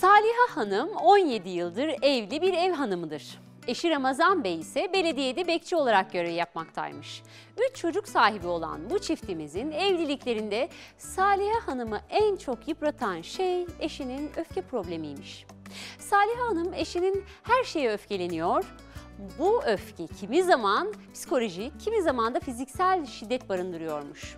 Saliha Hanım 17 yıldır evli bir ev hanımıdır. Eşi Ramazan Bey ise belediyede bekçi olarak görev yapmaktaymış. Üç çocuk sahibi olan bu çiftimizin evliliklerinde Saliha Hanım'ı en çok yıpratan şey eşinin öfke problemiymiş. Saliha Hanım eşinin her şeye öfkeleniyor. Bu öfke kimi zaman psikolojik, kimi zaman da fiziksel şiddet barındırıyormuş.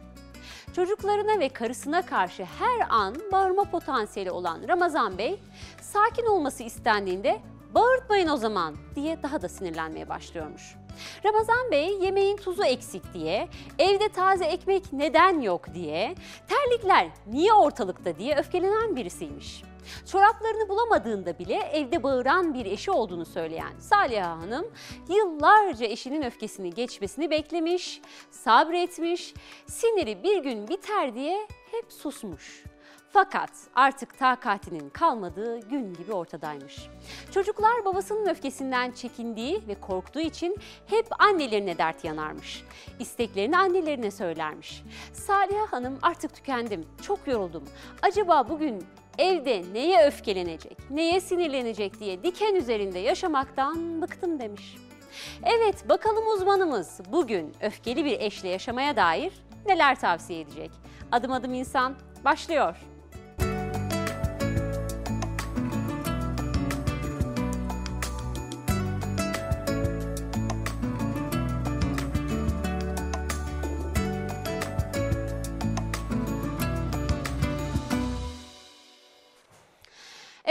Çocuklarına ve karısına karşı her an bağırma potansiyeli olan Ramazan Bey, sakin olması istendiğinde bağırtmayın o zaman diye daha da sinirlenmeye başlıyormuş. Ramazan Bey yemeğin tuzu eksik diye, evde taze ekmek neden yok diye, terlikler niye ortalıkta diye öfkelenen birisiymiş. Çoraplarını bulamadığında bile evde bağıran bir eşi olduğunu söyleyen Saliha Hanım yıllarca eşinin öfkesini geçmesini beklemiş, sabretmiş, siniri bir gün biter diye hep susmuş. Fakat artık takatinin kalmadığı gün gibi ortadaymış. Çocuklar babasının öfkesinden çekindiği ve korktuğu için hep annelerine dert yanarmış. İsteklerini annelerine söylermiş. Saliha Hanım artık tükendim, çok yoruldum. Acaba bugün evde neye öfkelenecek, neye sinirlenecek diye diken üzerinde yaşamaktan bıktım demiş. Evet bakalım uzmanımız bugün öfkeli bir eşle yaşamaya dair neler tavsiye edecek? Adım adım insan başlıyor.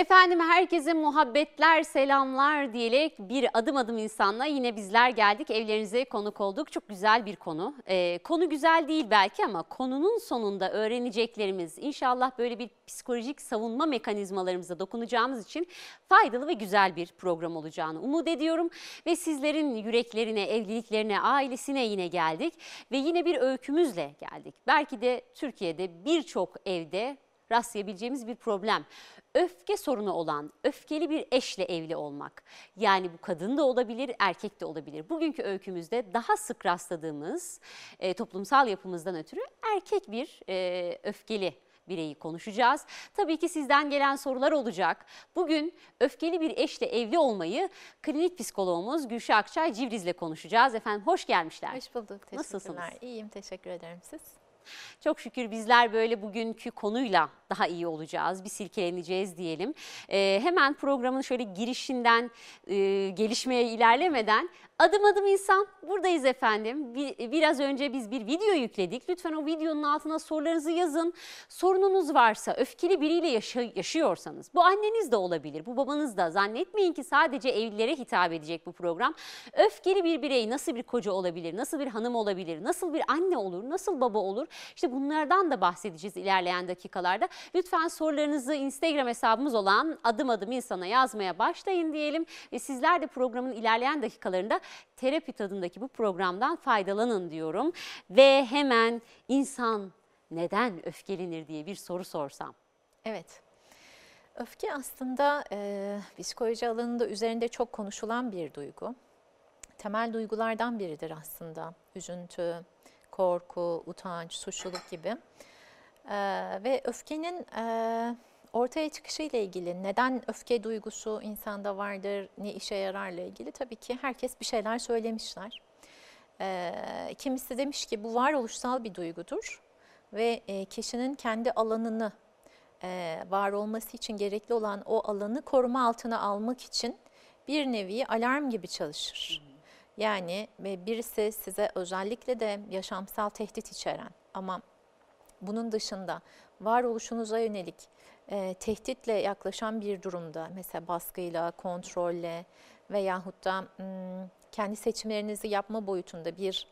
Efendim herkese muhabbetler, selamlar diyerek bir adım adım insanla yine bizler geldik. Evlerinize konuk olduk. Çok güzel bir konu. Ee, konu güzel değil belki ama konunun sonunda öğreneceklerimiz inşallah böyle bir psikolojik savunma mekanizmalarımıza dokunacağımız için faydalı ve güzel bir program olacağını umut ediyorum. Ve sizlerin yüreklerine, evliliklerine, ailesine yine geldik. Ve yine bir öykümüzle geldik. Belki de Türkiye'de birçok evde rastlayabileceğimiz bir problem öfke sorunu olan, öfkeli bir eşle evli olmak. Yani bu kadın da olabilir, erkek de olabilir. Bugünkü öykümüzde daha sık rastladığımız e, toplumsal yapımızdan ötürü erkek bir e, öfkeli bireyi konuşacağız. Tabii ki sizden gelen sorular olacak. Bugün öfkeli bir eşle evli olmayı klinik psikologumuz Gülşah Akçay Civriz'le konuşacağız. Efendim hoş gelmişler. Hoş bulduk. Nasılsınız? İyiyim. Teşekkür ederim siz. Çok şükür bizler böyle bugünkü konuyla daha iyi olacağız. Bir silkeleneceğiz diyelim. Ee, hemen programın şöyle girişinden e, gelişmeye ilerlemeden Adım adım insan buradayız efendim. Bir, biraz önce biz bir video yükledik. Lütfen o videonun altına sorularınızı yazın. Sorununuz varsa, öfkeli biriyle yaşıyorsanız, bu anneniz de olabilir, bu babanız da. Zannetmeyin ki sadece evlilere hitap edecek bu program. Öfkeli bir birey nasıl bir koca olabilir, nasıl bir hanım olabilir, nasıl bir anne olur, nasıl baba olur? İşte bunlardan da bahsedeceğiz ilerleyen dakikalarda. Lütfen sorularınızı Instagram hesabımız olan adım adım insana yazmaya başlayın diyelim. Ve sizler de programın ilerleyen dakikalarında terapi tadındaki bu programdan faydalanın diyorum. Ve hemen insan neden öfkelenir diye bir soru sorsam. Evet. Öfke aslında e, psikoloji alanında üzerinde çok konuşulan bir duygu. Temel duygulardan biridir aslında. Üzüntü, korku, utanç, suçluluk gibi. E, ve öfkenin e, ortaya çıkışı ile ilgili neden öfke duygusu insanda vardır, ne işe yararla ilgili tabii ki herkes bir şeyler söylemişler. Ee, kimisi demiş ki bu varoluşsal bir duygudur ve e, kişinin kendi alanını e, var olması için gerekli olan o alanı koruma altına almak için bir nevi alarm gibi çalışır. Yani birisi size özellikle de yaşamsal tehdit içeren ama bunun dışında varoluşunuza yönelik e, tehditle yaklaşan bir durumda mesela baskıyla, kontrolle veyahut da m, kendi seçimlerinizi yapma boyutunda bir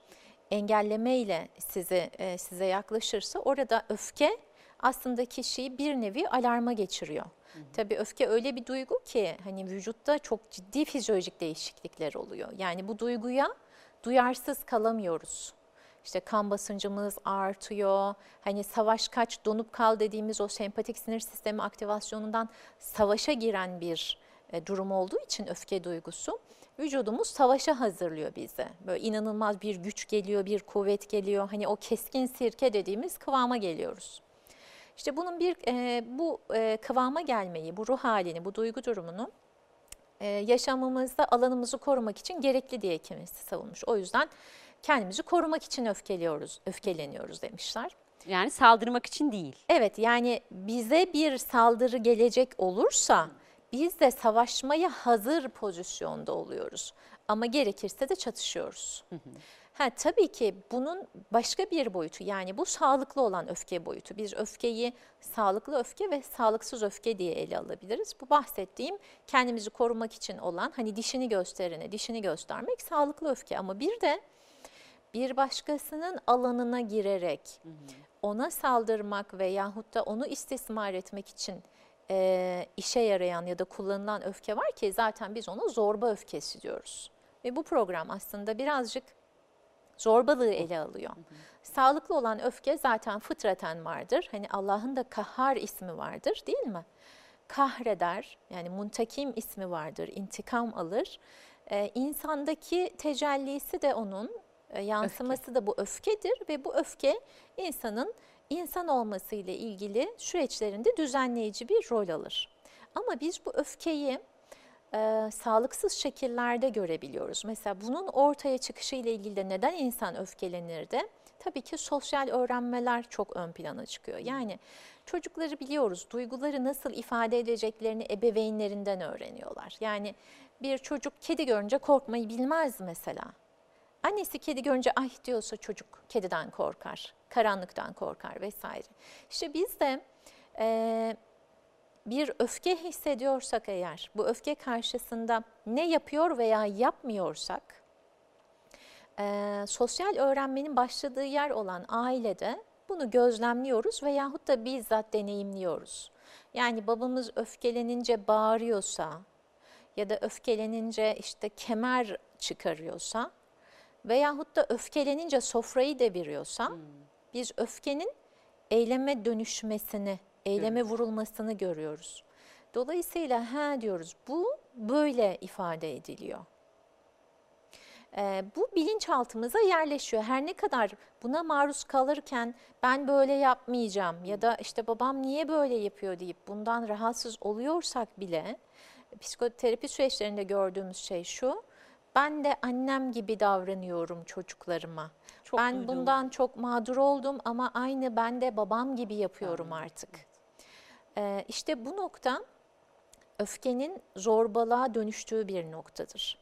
engelleme ile size, e, size yaklaşırsa orada öfke aslında kişiyi bir nevi alarma geçiriyor. Hı hı. Tabii öfke öyle bir duygu ki hani vücutta çok ciddi fizyolojik değişiklikler oluyor. Yani bu duyguya duyarsız kalamıyoruz işte kan basıncımız artıyor. Hani savaş kaç donup kal dediğimiz o sempatik sinir sistemi aktivasyonundan savaşa giren bir e, durum olduğu için öfke duygusu vücudumuz savaşa hazırlıyor bizi. Böyle inanılmaz bir güç geliyor, bir kuvvet geliyor. Hani o keskin sirke dediğimiz kıvama geliyoruz. İşte bunun bir e, bu e, kıvama gelmeyi, bu ruh halini, bu duygu durumunu e, yaşamımızda alanımızı korumak için gerekli diye kimisi savunmuş. O yüzden kendimizi korumak için öfkeliyoruz, öfkeleniyoruz demişler. Yani saldırmak için değil. Evet yani bize bir saldırı gelecek olursa biz de savaşmaya hazır pozisyonda oluyoruz. Ama gerekirse de çatışıyoruz. Ha, tabii ki bunun başka bir boyutu yani bu sağlıklı olan öfke boyutu. Biz öfkeyi sağlıklı öfke ve sağlıksız öfke diye ele alabiliriz. Bu bahsettiğim kendimizi korumak için olan hani dişini gösterene dişini göstermek sağlıklı öfke. Ama bir de bir başkasının alanına girerek ona saldırmak veyahut da onu istismar etmek için e, işe yarayan ya da kullanılan öfke var ki zaten biz ona zorba öfkesi diyoruz. Ve bu program aslında birazcık zorbalığı ele alıyor. Sağlıklı olan öfke zaten fıtraten vardır. Hani Allah'ın da kahhar ismi vardır değil mi? Kahreder yani muntakim ismi vardır, intikam alır. Ee, insandaki tecellisi de onun yansıması öfke. da bu öfkedir ve bu öfke insanın insan olması ile ilgili süreçlerinde düzenleyici bir rol alır. Ama biz bu öfkeyi e, sağlıksız şekillerde görebiliyoruz. Mesela bunun ortaya çıkışı ile ilgili de neden insan öfkelenir de tabii ki sosyal öğrenmeler çok ön plana çıkıyor. Yani çocukları biliyoruz, duyguları nasıl ifade edeceklerini ebeveynlerinden öğreniyorlar. Yani bir çocuk kedi görünce korkmayı bilmez mesela. Annesi kedi görünce ay diyorsa çocuk kediden korkar, karanlıktan korkar vesaire. İşte biz de e, bir öfke hissediyorsak eğer, bu öfke karşısında ne yapıyor veya yapmıyorsak, e, sosyal öğrenmenin başladığı yer olan ailede bunu gözlemliyoruz veyahut da bizzat deneyimliyoruz. Yani babamız öfkelenince bağırıyorsa ya da öfkelenince işte kemer çıkarıyorsa veyahut da öfkelenince sofrayı deviriyorsa hmm. biz öfkenin eyleme dönüşmesini, eyleme evet. vurulmasını görüyoruz. Dolayısıyla ha diyoruz bu böyle ifade ediliyor. Ee, bu bilinçaltımıza yerleşiyor. Her ne kadar buna maruz kalırken ben böyle yapmayacağım ya da işte babam niye böyle yapıyor deyip bundan rahatsız oluyorsak bile psikoterapi süreçlerinde gördüğümüz şey şu ben de annem gibi davranıyorum çocuklarıma. Çok ben duydum. bundan çok mağdur oldum ama aynı ben de babam gibi yapıyorum Anladım. artık. Ee, işte bu nokta öfkenin zorbalığa dönüştüğü bir noktadır.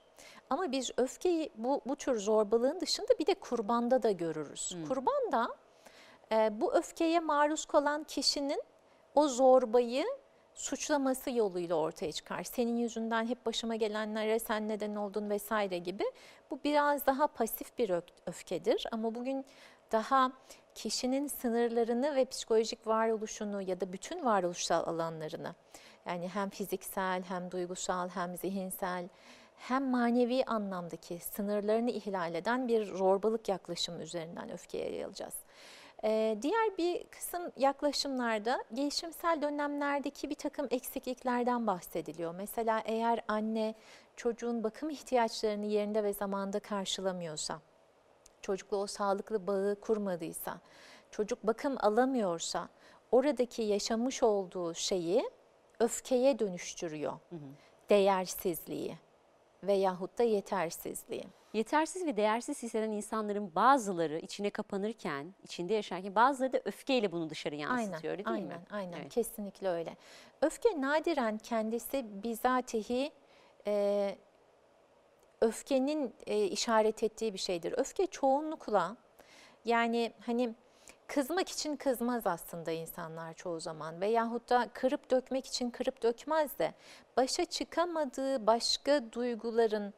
Ama biz öfkeyi bu, bu tür zorbalığın dışında bir de kurbanda da görürüz. Hmm. Kurban da e, bu öfkeye maruz kalan kişinin o zorbayı suçlaması yoluyla ortaya çıkar. Senin yüzünden hep başıma gelenlere sen neden oldun vesaire gibi. Bu biraz daha pasif bir öfkedir ama bugün daha kişinin sınırlarını ve psikolojik varoluşunu ya da bütün varoluşsal alanlarını yani hem fiziksel hem duygusal hem zihinsel hem manevi anlamdaki sınırlarını ihlal eden bir zorbalık yaklaşımı üzerinden öfkeye yayılacağız. Diğer bir kısım yaklaşımlarda gelişimsel dönemlerdeki bir takım eksikliklerden bahsediliyor. Mesela eğer anne çocuğun bakım ihtiyaçlarını yerinde ve zamanda karşılamıyorsa, çocukla o sağlıklı bağı kurmadıysa, çocuk bakım alamıyorsa oradaki yaşamış olduğu şeyi öfkeye dönüştürüyor. Hı hı. Değersizliği veyahut da yetersizliği. Yetersiz ve değersiz hisseden insanların bazıları içine kapanırken, içinde yaşarken bazıları da öfkeyle bunu dışarı yansıtıyor aynen, öyle değil aynen, mi? Aynen, aynen. Evet. Kesinlikle öyle. Öfke nadiren kendisi bizatihi e, öfkenin e, işaret ettiği bir şeydir. Öfke çoğunlukla yani hani kızmak için kızmaz aslında insanlar çoğu zaman veyahut da kırıp dökmek için kırıp dökmez de başa çıkamadığı başka duyguların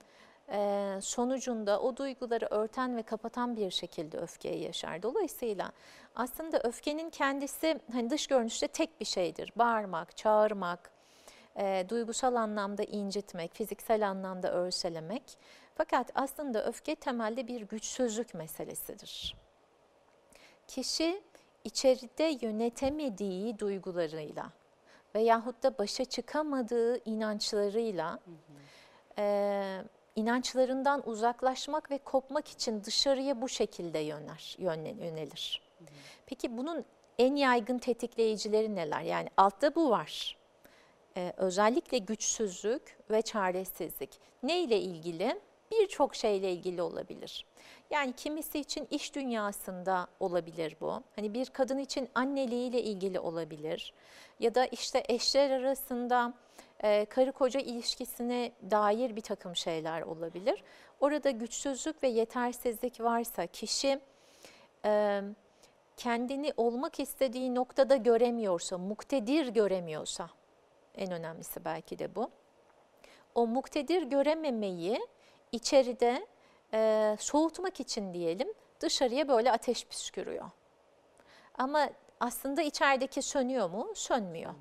e, sonucunda o duyguları örten ve kapatan bir şekilde öfkeyi yaşar. Dolayısıyla aslında öfkenin kendisi hani dış görünüşte tek bir şeydir. Bağırmak, çağırmak, e, duygusal anlamda incitmek, fiziksel anlamda örselemek. Fakat aslında öfke temelde bir güçsüzlük meselesidir. Kişi içeride yönetemediği duygularıyla veyahut da başa çıkamadığı inançlarıyla hı hı. E, inançlarından uzaklaşmak ve kopmak için dışarıya bu şekilde yöner, yönelir. Peki bunun en yaygın tetikleyicileri neler? Yani altta bu var. Ee, özellikle güçsüzlük ve çaresizlik. Ne ile ilgili? Birçok şeyle ilgili olabilir. Yani kimisi için iş dünyasında olabilir bu. Hani bir kadın için anneliğiyle ilgili olabilir. Ya da işte eşler arasında e, karı koca ilişkisine dair bir takım şeyler olabilir. Orada güçsüzlük ve yetersizlik varsa kişi e, kendini olmak istediği noktada göremiyorsa, muktedir göremiyorsa, en önemlisi belki de bu. O muktedir görememeyi içeride e, soğutmak için diyelim dışarıya böyle ateş püskürüyor. Ama aslında içerideki sönüyor mu? Sönmüyor.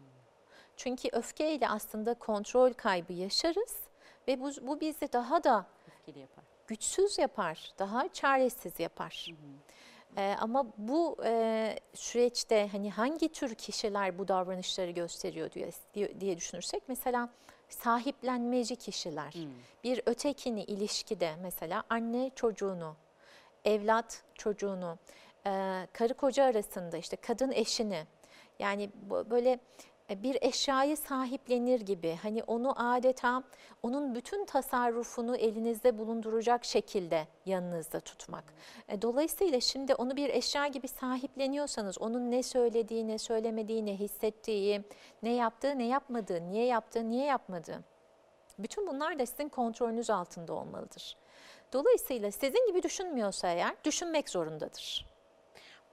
Çünkü öfkeyle aslında kontrol kaybı yaşarız ve bu, bu bizi daha da Öfkeli yapar. güçsüz yapar, daha çaresiz yapar. Ee, ama bu e, süreçte hani hangi tür kişiler bu davranışları gösteriyor diye, diye, düşünürsek mesela sahiplenmeci kişiler, bir ötekini ilişkide mesela anne çocuğunu, evlat çocuğunu, e, karı koca arasında işte kadın eşini yani böyle bir eşyayı sahiplenir gibi hani onu adeta onun bütün tasarrufunu elinizde bulunduracak şekilde yanınızda tutmak. E, Dolayısıyla şimdi onu bir eşya gibi sahipleniyorsanız onun ne söylediği, ne söylemediği, ne hissettiği, ne yaptığı, ne yapmadığı, niye yaptığı, niye yapmadığı. Bütün bunlar da sizin kontrolünüz altında olmalıdır. Dolayısıyla sizin gibi düşünmüyorsa eğer düşünmek zorundadır.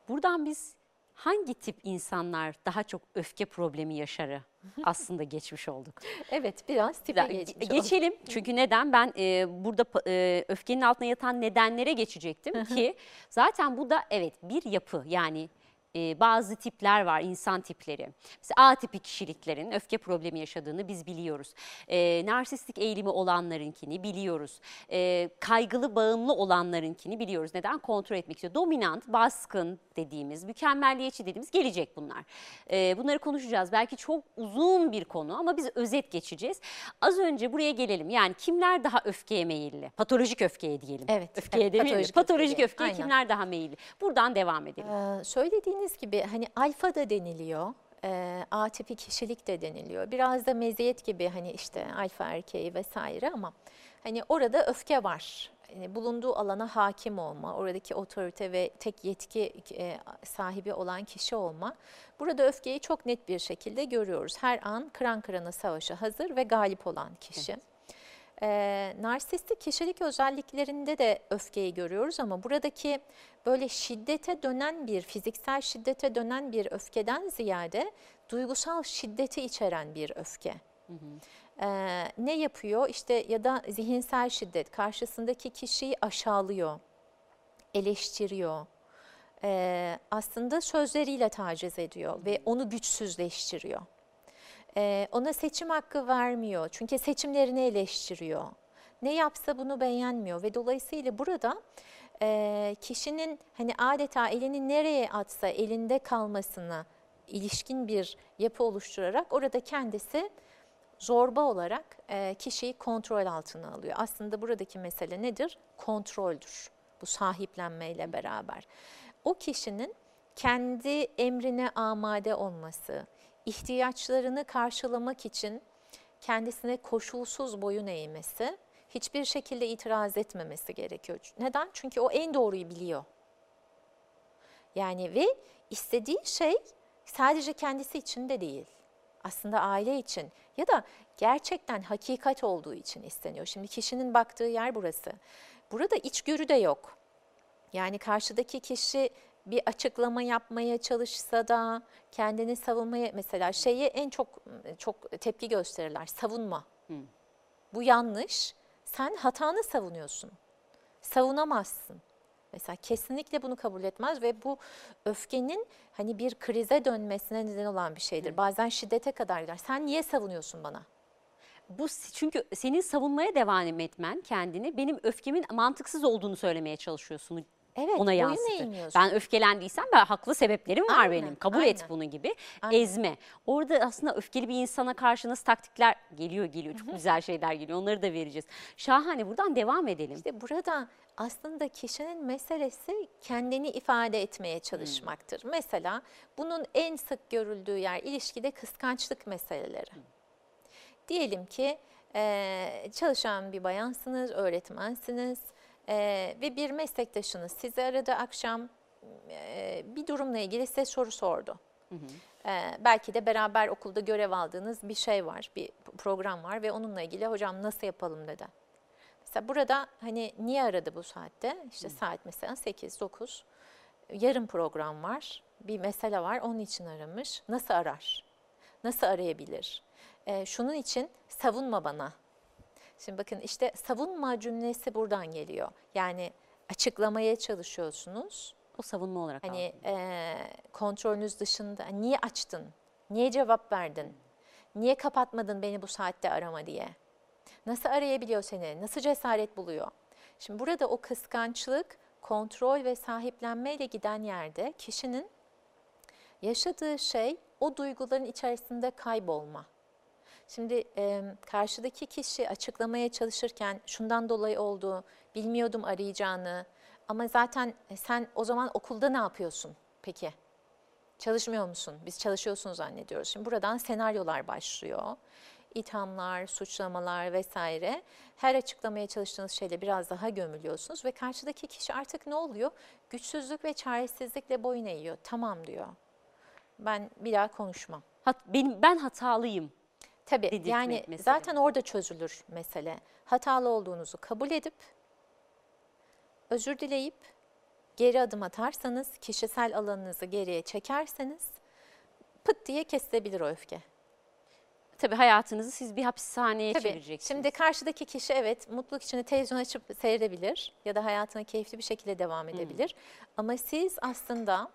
Buradan biz hangi tip insanlar daha çok öfke problemi yaşarı aslında geçmiş olduk. Evet biraz tipe Güzel, geçmiş olduk. Geçelim. Çünkü neden? Ben e, burada e, öfkenin altına yatan nedenlere geçecektim ki zaten bu da evet bir yapı. Yani e, bazı tipler var insan tipleri. Mesela A tipi kişiliklerin öfke problemi yaşadığını biz biliyoruz. E, narsistik eğilimi olanlarınkini biliyoruz. E, kaygılı bağımlı olanlarınkini biliyoruz. Neden? Kontrol etmek istiyor. Dominant, baskın dediğimiz, mükemmelliyetçi dediğimiz gelecek bunlar. E, bunları konuşacağız. Belki çok uzun bir konu ama biz özet geçeceğiz. Az önce buraya gelelim. Yani kimler daha öfkeye meyilli? Patolojik öfkeye diyelim. Evet, Öfkeye evet, demeyelim. patolojik Patolojik, öfkeye. öfkeye kimler daha meyilli? Buradan devam edelim. Ee, söylediğiniz gibi hani alfa da deniliyor. E, A tipi kişilik de deniliyor. Biraz da meziyet gibi hani işte alfa erkeği vesaire ama hani orada öfke var. Yani bulunduğu alana hakim olma, oradaki otorite ve tek yetki e, sahibi olan kişi olma. Burada öfkeyi çok net bir şekilde görüyoruz. Her an kıran kırana savaşa hazır ve galip olan kişi. Ee, narsistik kişilik özelliklerinde de öfkeyi görüyoruz ama buradaki böyle şiddete dönen bir, fiziksel şiddete dönen bir öfkeden ziyade duygusal şiddeti içeren bir öfke. Ee, ne yapıyor? İşte ya da zihinsel şiddet, karşısındaki kişiyi aşağılıyor, eleştiriyor. Ee, aslında sözleriyle taciz ediyor ve onu güçsüzleştiriyor. Ee, ona seçim hakkı vermiyor çünkü seçimlerini eleştiriyor. Ne yapsa bunu beğenmiyor ve dolayısıyla burada e, kişinin hani adeta elini nereye atsa elinde kalmasına ilişkin bir yapı oluşturarak orada kendisi zorba olarak e, kişiyi kontrol altına alıyor. Aslında buradaki mesele nedir? Kontroldür. Bu sahiplenmeyle beraber. O kişinin kendi emrine amade olması, ihtiyaçlarını karşılamak için kendisine koşulsuz boyun eğmesi, hiçbir şekilde itiraz etmemesi gerekiyor. Neden? Çünkü o en doğruyu biliyor. Yani ve istediği şey sadece kendisi için de değil. Aslında aile için ya da gerçekten hakikat olduğu için isteniyor. Şimdi kişinin baktığı yer burası. Burada içgörü de yok. Yani karşıdaki kişi bir açıklama yapmaya çalışsa da kendini savunmaya mesela şeye en çok çok tepki gösterirler. Savunma. Bu yanlış. Sen hatanı savunuyorsun. Savunamazsın. Mesela kesinlikle bunu kabul etmez ve bu öfkenin hani bir krize dönmesine neden olan bir şeydir. Bazen şiddete kadar gider. Sen niye savunuyorsun bana? Bu çünkü senin savunmaya devam etmen kendini benim öfkemin mantıksız olduğunu söylemeye çalışıyorsun Evet, ona yansıtır. Ben öfkelendiysem ben haklı sebeplerim var Aynen, benim. Kabul et aynen. bunu gibi. Aynen. Ezme. Orada aslında öfkeli bir insana karşı nasıl taktikler geliyor geliyor. Çok güzel şeyler geliyor. Onları da vereceğiz. Şahane buradan devam edelim. İşte burada aslında kişinin meselesi kendini ifade etmeye çalışmaktır. Mesela bunun en sık görüldüğü yer ilişkide kıskançlık meseleleri. Diyelim ki eee, çalışan bir bayansınız, öğretmensiniz eee, ve bir meslektaşınız sizi aradı akşam eee, bir durumla ilgili size soru sordu. Eee, belki de beraber okulda görev aldığınız bir şey var, bir program var ve onunla ilgili hocam nasıl yapalım dedi. Mesela burada hani niye aradı bu saatte? İşte saat mesela 8-9. Yarın program var. Bir mesele var. Onun için aramış. Nasıl arar? Nasıl arayabilir? Ee, şunun için savunma bana. Şimdi bakın işte savunma cümlesi buradan geliyor. Yani açıklamaya çalışıyorsunuz. O savunma olarak Hani aldım. e, kontrolünüz dışında niye açtın? Niye cevap verdin? Niye kapatmadın beni bu saatte arama diye? Nasıl arayabiliyor seni? Nasıl cesaret buluyor? Şimdi burada o kıskançlık, kontrol ve sahiplenmeyle giden yerde kişinin yaşadığı şey o duyguların içerisinde kaybolma. Şimdi e, karşıdaki kişi açıklamaya çalışırken şundan dolayı oldu, bilmiyordum arayacağını ama zaten e, sen o zaman okulda ne yapıyorsun peki? Çalışmıyor musun? Biz çalışıyorsun zannediyoruz. Şimdi buradan senaryolar başlıyor. İthamlar, suçlamalar vesaire. Her açıklamaya çalıştığınız şeyle biraz daha gömülüyorsunuz ve karşıdaki kişi artık ne oluyor? Güçsüzlük ve çaresizlikle boyun eğiyor. Tamam diyor. Ben bir daha konuşmam. Hat, benim ben hatalıyım. Tabii Dedirtmek yani mesele. zaten orada çözülür mesele. Hatalı olduğunuzu kabul edip özür dileyip geri adım atarsanız, kişisel alanınızı geriye çekerseniz pıt diye kesilebilir o öfke. Tabii hayatınızı siz bir hapishaneye Tabii. çevireceksiniz. Şimdi karşıdaki kişi evet mutluluk içinde televizyon açıp seyredebilir ya da hayatına keyifli bir şekilde devam edebilir. Ama siz aslında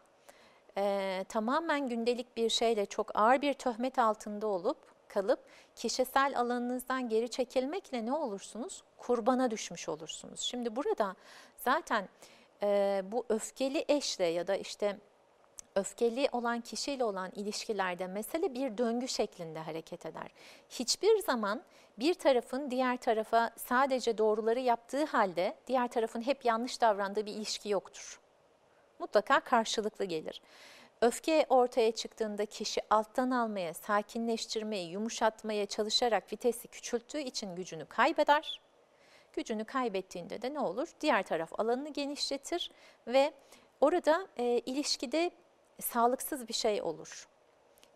e, tamamen gündelik bir şeyle çok ağır bir töhmet altında olup kalıp kişisel alanınızdan geri çekilmekle ne olursunuz? Kurbana düşmüş olursunuz. Şimdi burada zaten e, bu öfkeli eşle ya da işte öfkeli olan kişiyle olan ilişkilerde mesele bir döngü şeklinde hareket eder. Hiçbir zaman bir tarafın diğer tarafa sadece doğruları yaptığı halde diğer tarafın hep yanlış davrandığı bir ilişki yoktur. Mutlaka karşılıklı gelir. Öfke ortaya çıktığında kişi alttan almaya, sakinleştirmeye, yumuşatmaya çalışarak vitesi küçülttüğü için gücünü kaybeder. Gücünü kaybettiğinde de ne olur? Diğer taraf alanını genişletir ve orada e, ilişkide sağlıksız bir şey olur.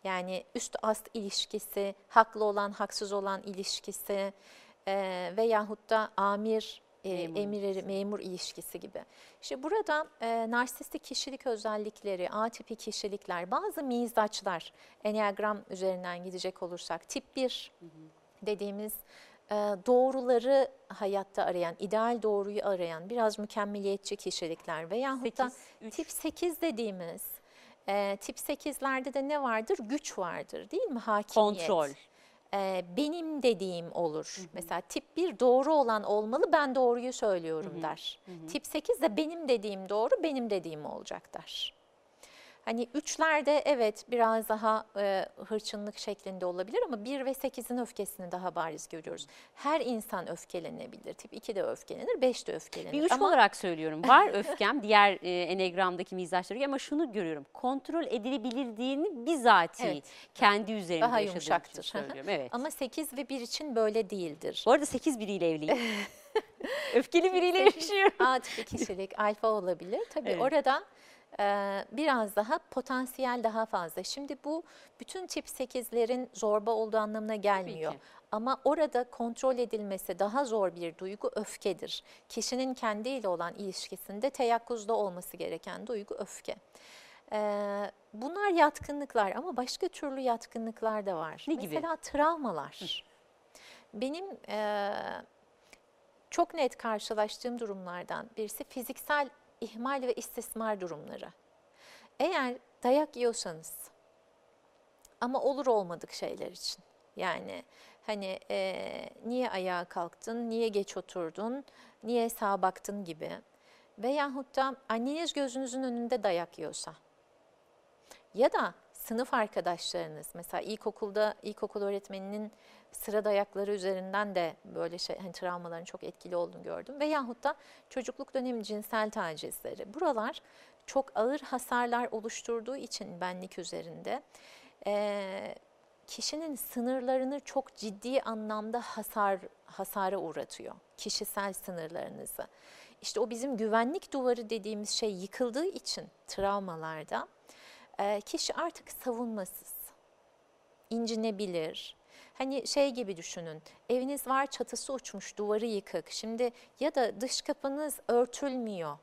Yani üst ast ilişkisi, haklı olan haksız olan ilişkisi e, veyahut da amir Memur emir memur ilişkisi gibi. İşte burada e, narsistik kişilik özellikleri, A tipi kişilikler, bazı mizaçlar, Enneagram üzerinden gidecek olursak tip 1 dediğimiz e, doğruları hayatta arayan, ideal doğruyu arayan, biraz mükemmeliyetçi kişilikler veyahut da Sekiz, üç. tip 8 dediğimiz e, tip 8'lerde de ne vardır? Güç vardır değil mi? Hakimiyet. Kontrol. E, benim dediğim olur. Mesela tip 1 doğru olan olmalı ben doğruyu söylüyorum der. Tip 8 de benim dediğim doğru benim dediğim olacak der. Hani üçlerde evet biraz daha e, hırçınlık şeklinde olabilir ama 1 ve 8'in öfkesini daha bariz görüyoruz. Her insan öfkelenebilir. Tip 2 de öfkelenir, 5 de öfkelenir. Bir üç ama olarak söylüyorum. Var öfkem diğer e, enegramdaki mizaçları ama şunu görüyorum. Kontrol edilebilirliğini bizatihi Evet. kendi üzerimde Daha yumuşaktır. söylüyorum. Evet. ama 8 ve 1 için böyle değildir. Bu arada 8 biriyle evliyim. Öfkeli biriyle yaşıyorum. A tipi kişilik alfa olabilir. Tabii Evet. orada biraz daha potansiyel daha fazla. Şimdi bu bütün tip 8'lerin zorba olduğu anlamına gelmiyor. Ama orada kontrol edilmesi daha zor bir duygu öfkedir. Kişinin kendiyle olan ilişkisinde teyakkuzda olması gereken duygu öfke. Ee, bunlar yatkınlıklar ama başka türlü yatkınlıklar da var. Ne gibi? Mesela travmalar. Benim e, çok net karşılaştığım durumlardan birisi fiziksel ihmal ve istismar durumları. Eğer dayak yiyorsanız ama olur olmadık şeyler için. Yani hani e, niye ayağa kalktın, niye geç oturdun, niye sağa baktın gibi. veyahut da anneniz gözünüzün önünde dayak yiyorsa ya da sınıf arkadaşlarınız mesela ilkokulda ilkokul öğretmeninin sıra dayakları üzerinden de böyle şey hani travmaların çok etkili olduğunu gördüm. Veyahut da çocukluk dönemi cinsel tacizleri. Buralar çok ağır hasarlar oluşturduğu için benlik üzerinde eee, kişinin sınırlarını çok ciddi anlamda hasar hasara uğratıyor. Kişisel sınırlarınızı. İşte o bizim güvenlik duvarı dediğimiz şey yıkıldığı için travmalarda eee, kişi artık savunmasız incinebilir. Hani şey gibi düşünün, eviniz var çatısı uçmuş, duvarı yıkık. Şimdi ya da dış kapınız örtülmüyor.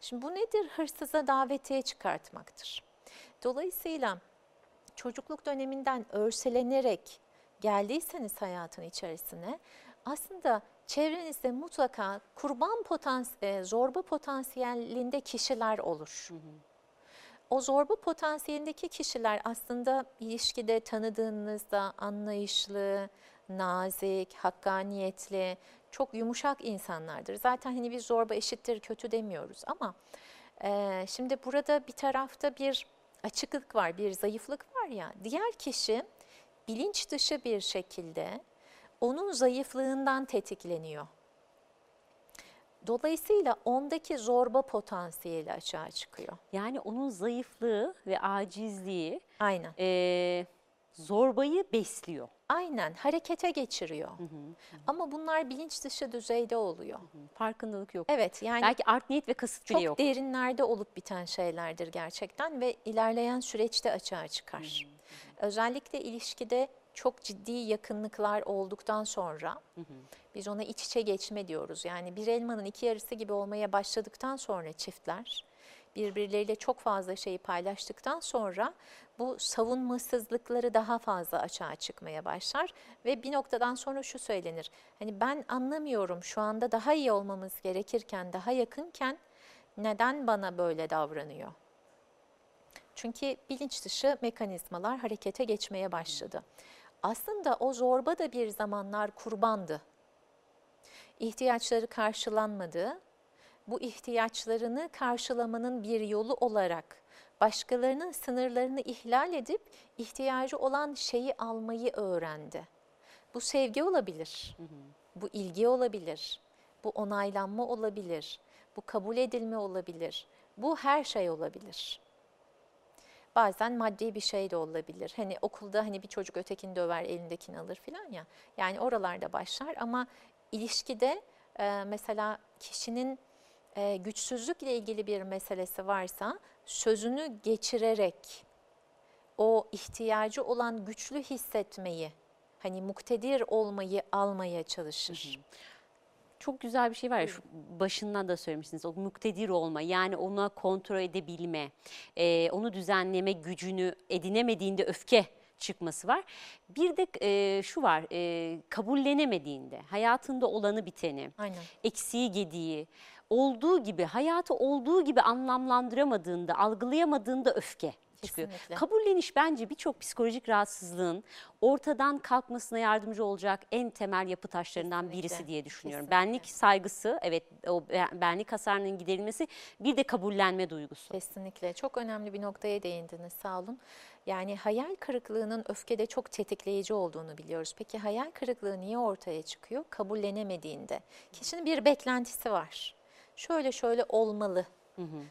Şimdi bu nedir? Hırsıza davetiye çıkartmaktır. Dolayısıyla çocukluk döneminden örselenerek geldiyseniz hayatın içerisine aslında çevrenizde mutlaka kurban potans e, zorba potansiyelinde kişiler olur. O zorba potansiyelindeki kişiler aslında ilişkide tanıdığınızda anlayışlı, nazik, hakkaniyetli, çok yumuşak insanlardır. Zaten hani biz zorba eşittir kötü demiyoruz ama e, şimdi burada bir tarafta bir açıklık var, bir zayıflık var ya. Diğer kişi bilinç dışı bir şekilde onun zayıflığından tetikleniyor. Dolayısıyla ondaki zorba potansiyeli açığa çıkıyor. Yani onun zayıflığı ve acizliği Aynen. eee, zorbayı besliyor. Aynen harekete geçiriyor. Ama bunlar bilinç dışı düzeyde oluyor. Farkındalık yok. Evet yani Belki art niyet ve kasıt bile çok yok. derinlerde olup biten şeylerdir gerçekten ve ilerleyen süreçte açığa çıkar. Özellikle ilişkide çok ciddi yakınlıklar olduktan sonra biz ona iç içe geçme diyoruz. Yani bir elmanın iki yarısı gibi olmaya başladıktan sonra çiftler birbirleriyle çok fazla şeyi paylaştıktan sonra bu savunmasızlıkları daha fazla açığa çıkmaya başlar ve bir noktadan sonra şu söylenir. Hani ben anlamıyorum şu anda daha iyi olmamız gerekirken, daha yakınken neden bana böyle davranıyor? Çünkü bilinç dışı mekanizmalar harekete geçmeye başladı. Aslında o zorba da bir zamanlar kurbandı. İhtiyaçları karşılanmadı. Bu ihtiyaçlarını karşılamanın bir yolu olarak başkalarının sınırlarını ihlal edip ihtiyacı olan şeyi almayı öğrendi. Bu sevgi olabilir. Bu ilgi olabilir. Bu onaylanma olabilir. Bu kabul edilme olabilir. Bu her şey olabilir. Bazen maddi bir şey de olabilir. Hani okulda hani bir çocuk ötekini döver, elindekini alır filan ya. Yani oralarda başlar ama ilişkide e, mesela kişinin e, güçsüzlükle ilgili bir meselesi varsa sözünü geçirerek o ihtiyacı olan güçlü hissetmeyi, hani muktedir olmayı almaya çalışır. Çok güzel bir şey var ya şu başından da söylemiştiniz o muktedir olma yani ona kontrol edebilme, e, onu düzenleme gücünü edinemediğinde öfke çıkması var. Bir de e, şu var e, kabullenemediğinde hayatında olanı biteni, Aynen. eksiği gediği, olduğu gibi hayatı olduğu gibi anlamlandıramadığında, algılayamadığında öfke çıkıyor. Kabulleniş bence birçok psikolojik rahatsızlığın ortadan kalkmasına yardımcı olacak en temel yapı taşlarından birisi Kesinlikle, diye düşünüyorum. kesinlikle. Benlik saygısı, evet o be- benlik hasarının giderilmesi, bir de kabullenme duygusu. Kesinlikle. Çok önemli bir noktaya değindiniz. Sağ olun. Yani hayal kırıklığının öfkede çok tetikleyici olduğunu biliyoruz. Peki hayal kırıklığı niye ortaya çıkıyor? Kabullenemediğinde. Kişinin bir beklentisi var. Şöyle şöyle olmalı.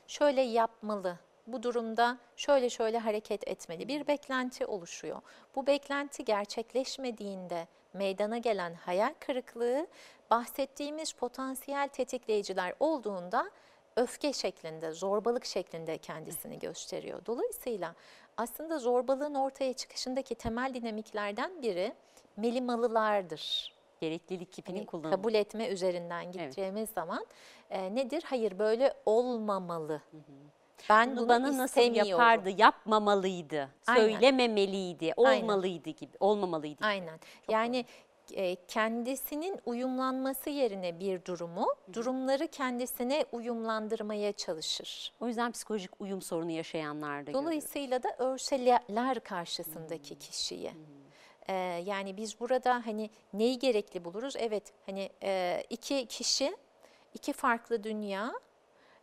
Şöyle yapmalı. Bu durumda şöyle şöyle hareket etmeli. Bir beklenti oluşuyor. Bu beklenti gerçekleşmediğinde meydana gelen hayal kırıklığı bahsettiğimiz potansiyel tetikleyiciler olduğunda öfke şeklinde, zorbalık şeklinde kendisini gösteriyor. Dolayısıyla aslında zorbalığın ortaya çıkışındaki temel dinamiklerden biri melimalılardır. Gereklilik kipinin Hani kullanımı. kabul etme üzerinden gideceğimiz zaman e, nedir? Hayır böyle olmamalı. Ben bunu, bana nasıl yapardı, yapmamalıydı, Aynen. söylememeliydi, Aynen. olmalıydı gibi, olmamalıydı. gibi. Aynen. yani e, kendisinin uyumlanması yerine bir durumu, durumları kendisine uyumlandırmaya çalışır. O yüzden psikolojik uyum sorunu yaşayanlar da görüyoruz. Dolayısıyla da örseler karşısındaki kişiyi. Ee, yani biz burada hani neyi gerekli buluruz? Evet hani e, iki kişi, iki farklı dünya,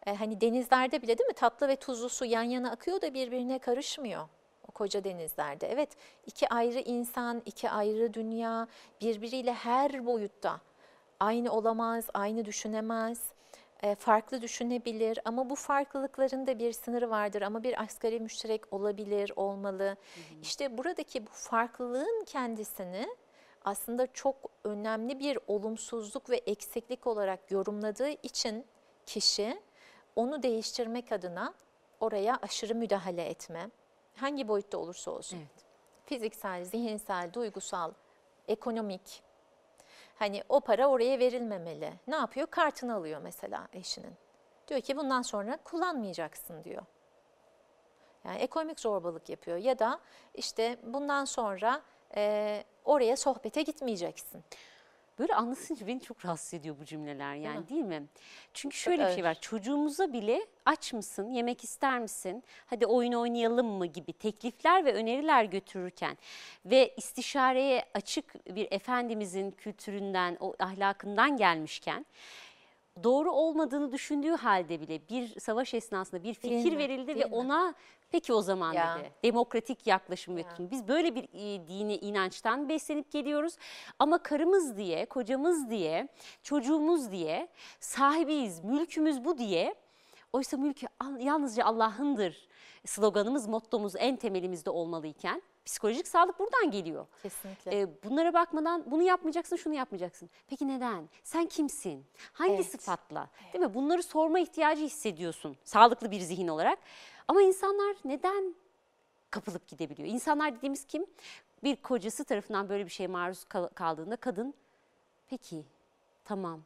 E, hani denizlerde bile değil mi tatlı ve tuzlu su yan yana akıyor da birbirine karışmıyor o koca denizlerde. Evet iki ayrı insan, iki ayrı dünya birbiriyle her boyutta aynı olamaz, aynı düşünemez, e, farklı düşünebilir ama bu farklılıkların da bir sınırı vardır ama bir asgari müşterek olabilir, olmalı. İşte buradaki bu farklılığın kendisini aslında çok önemli bir olumsuzluk ve eksiklik olarak yorumladığı için kişi onu değiştirmek adına oraya aşırı müdahale etme, hangi boyutta olursa olsun. Evet. Fiziksel, zihinsel, duygusal, ekonomik. Hani o para oraya verilmemeli. Ne yapıyor? Kartını alıyor mesela eşinin. Diyor ki bundan sonra kullanmayacaksın diyor. Yani ekonomik zorbalık yapıyor ya da işte bundan sonra e, oraya sohbete gitmeyeceksin. Böyle anlatınca beni çok rahatsız ediyor bu cümleler yani mi? değil mi? Çünkü şöyle bir şey var. Çocuğumuza bile aç mısın, yemek ister misin, hadi oyun oynayalım mı gibi teklifler ve öneriler götürürken ve istişareye açık bir efendimizin kültüründen, o ahlakından gelmişken doğru olmadığını düşündüğü halde bile bir savaş esnasında bir fikir Değil mi? verildi ve Değil mi? ona peki o zaman Ya. dedi demokratik yaklaşım ve tutum. Biz böyle bir e, dini inançtan beslenip geliyoruz ama karımız diye, kocamız diye, çocuğumuz diye, sahibiyiz, mülkümüz bu diye oysa mülkü al- yalnızca Allah'ındır sloganımız, mottomuz en temelimizde olmalıyken psikolojik sağlık buradan geliyor. Kesinlikle. Ee, bunlara bakmadan bunu yapmayacaksın, şunu yapmayacaksın. Peki neden? Sen kimsin? Hangi Evet. sıfatla? Değil mi? Bunları sorma ihtiyacı hissediyorsun sağlıklı bir zihin olarak. Ama insanlar neden kapılıp gidebiliyor? İnsanlar dediğimiz kim? Bir kocası tarafından böyle bir şeye maruz kal- kaldığında kadın peki tamam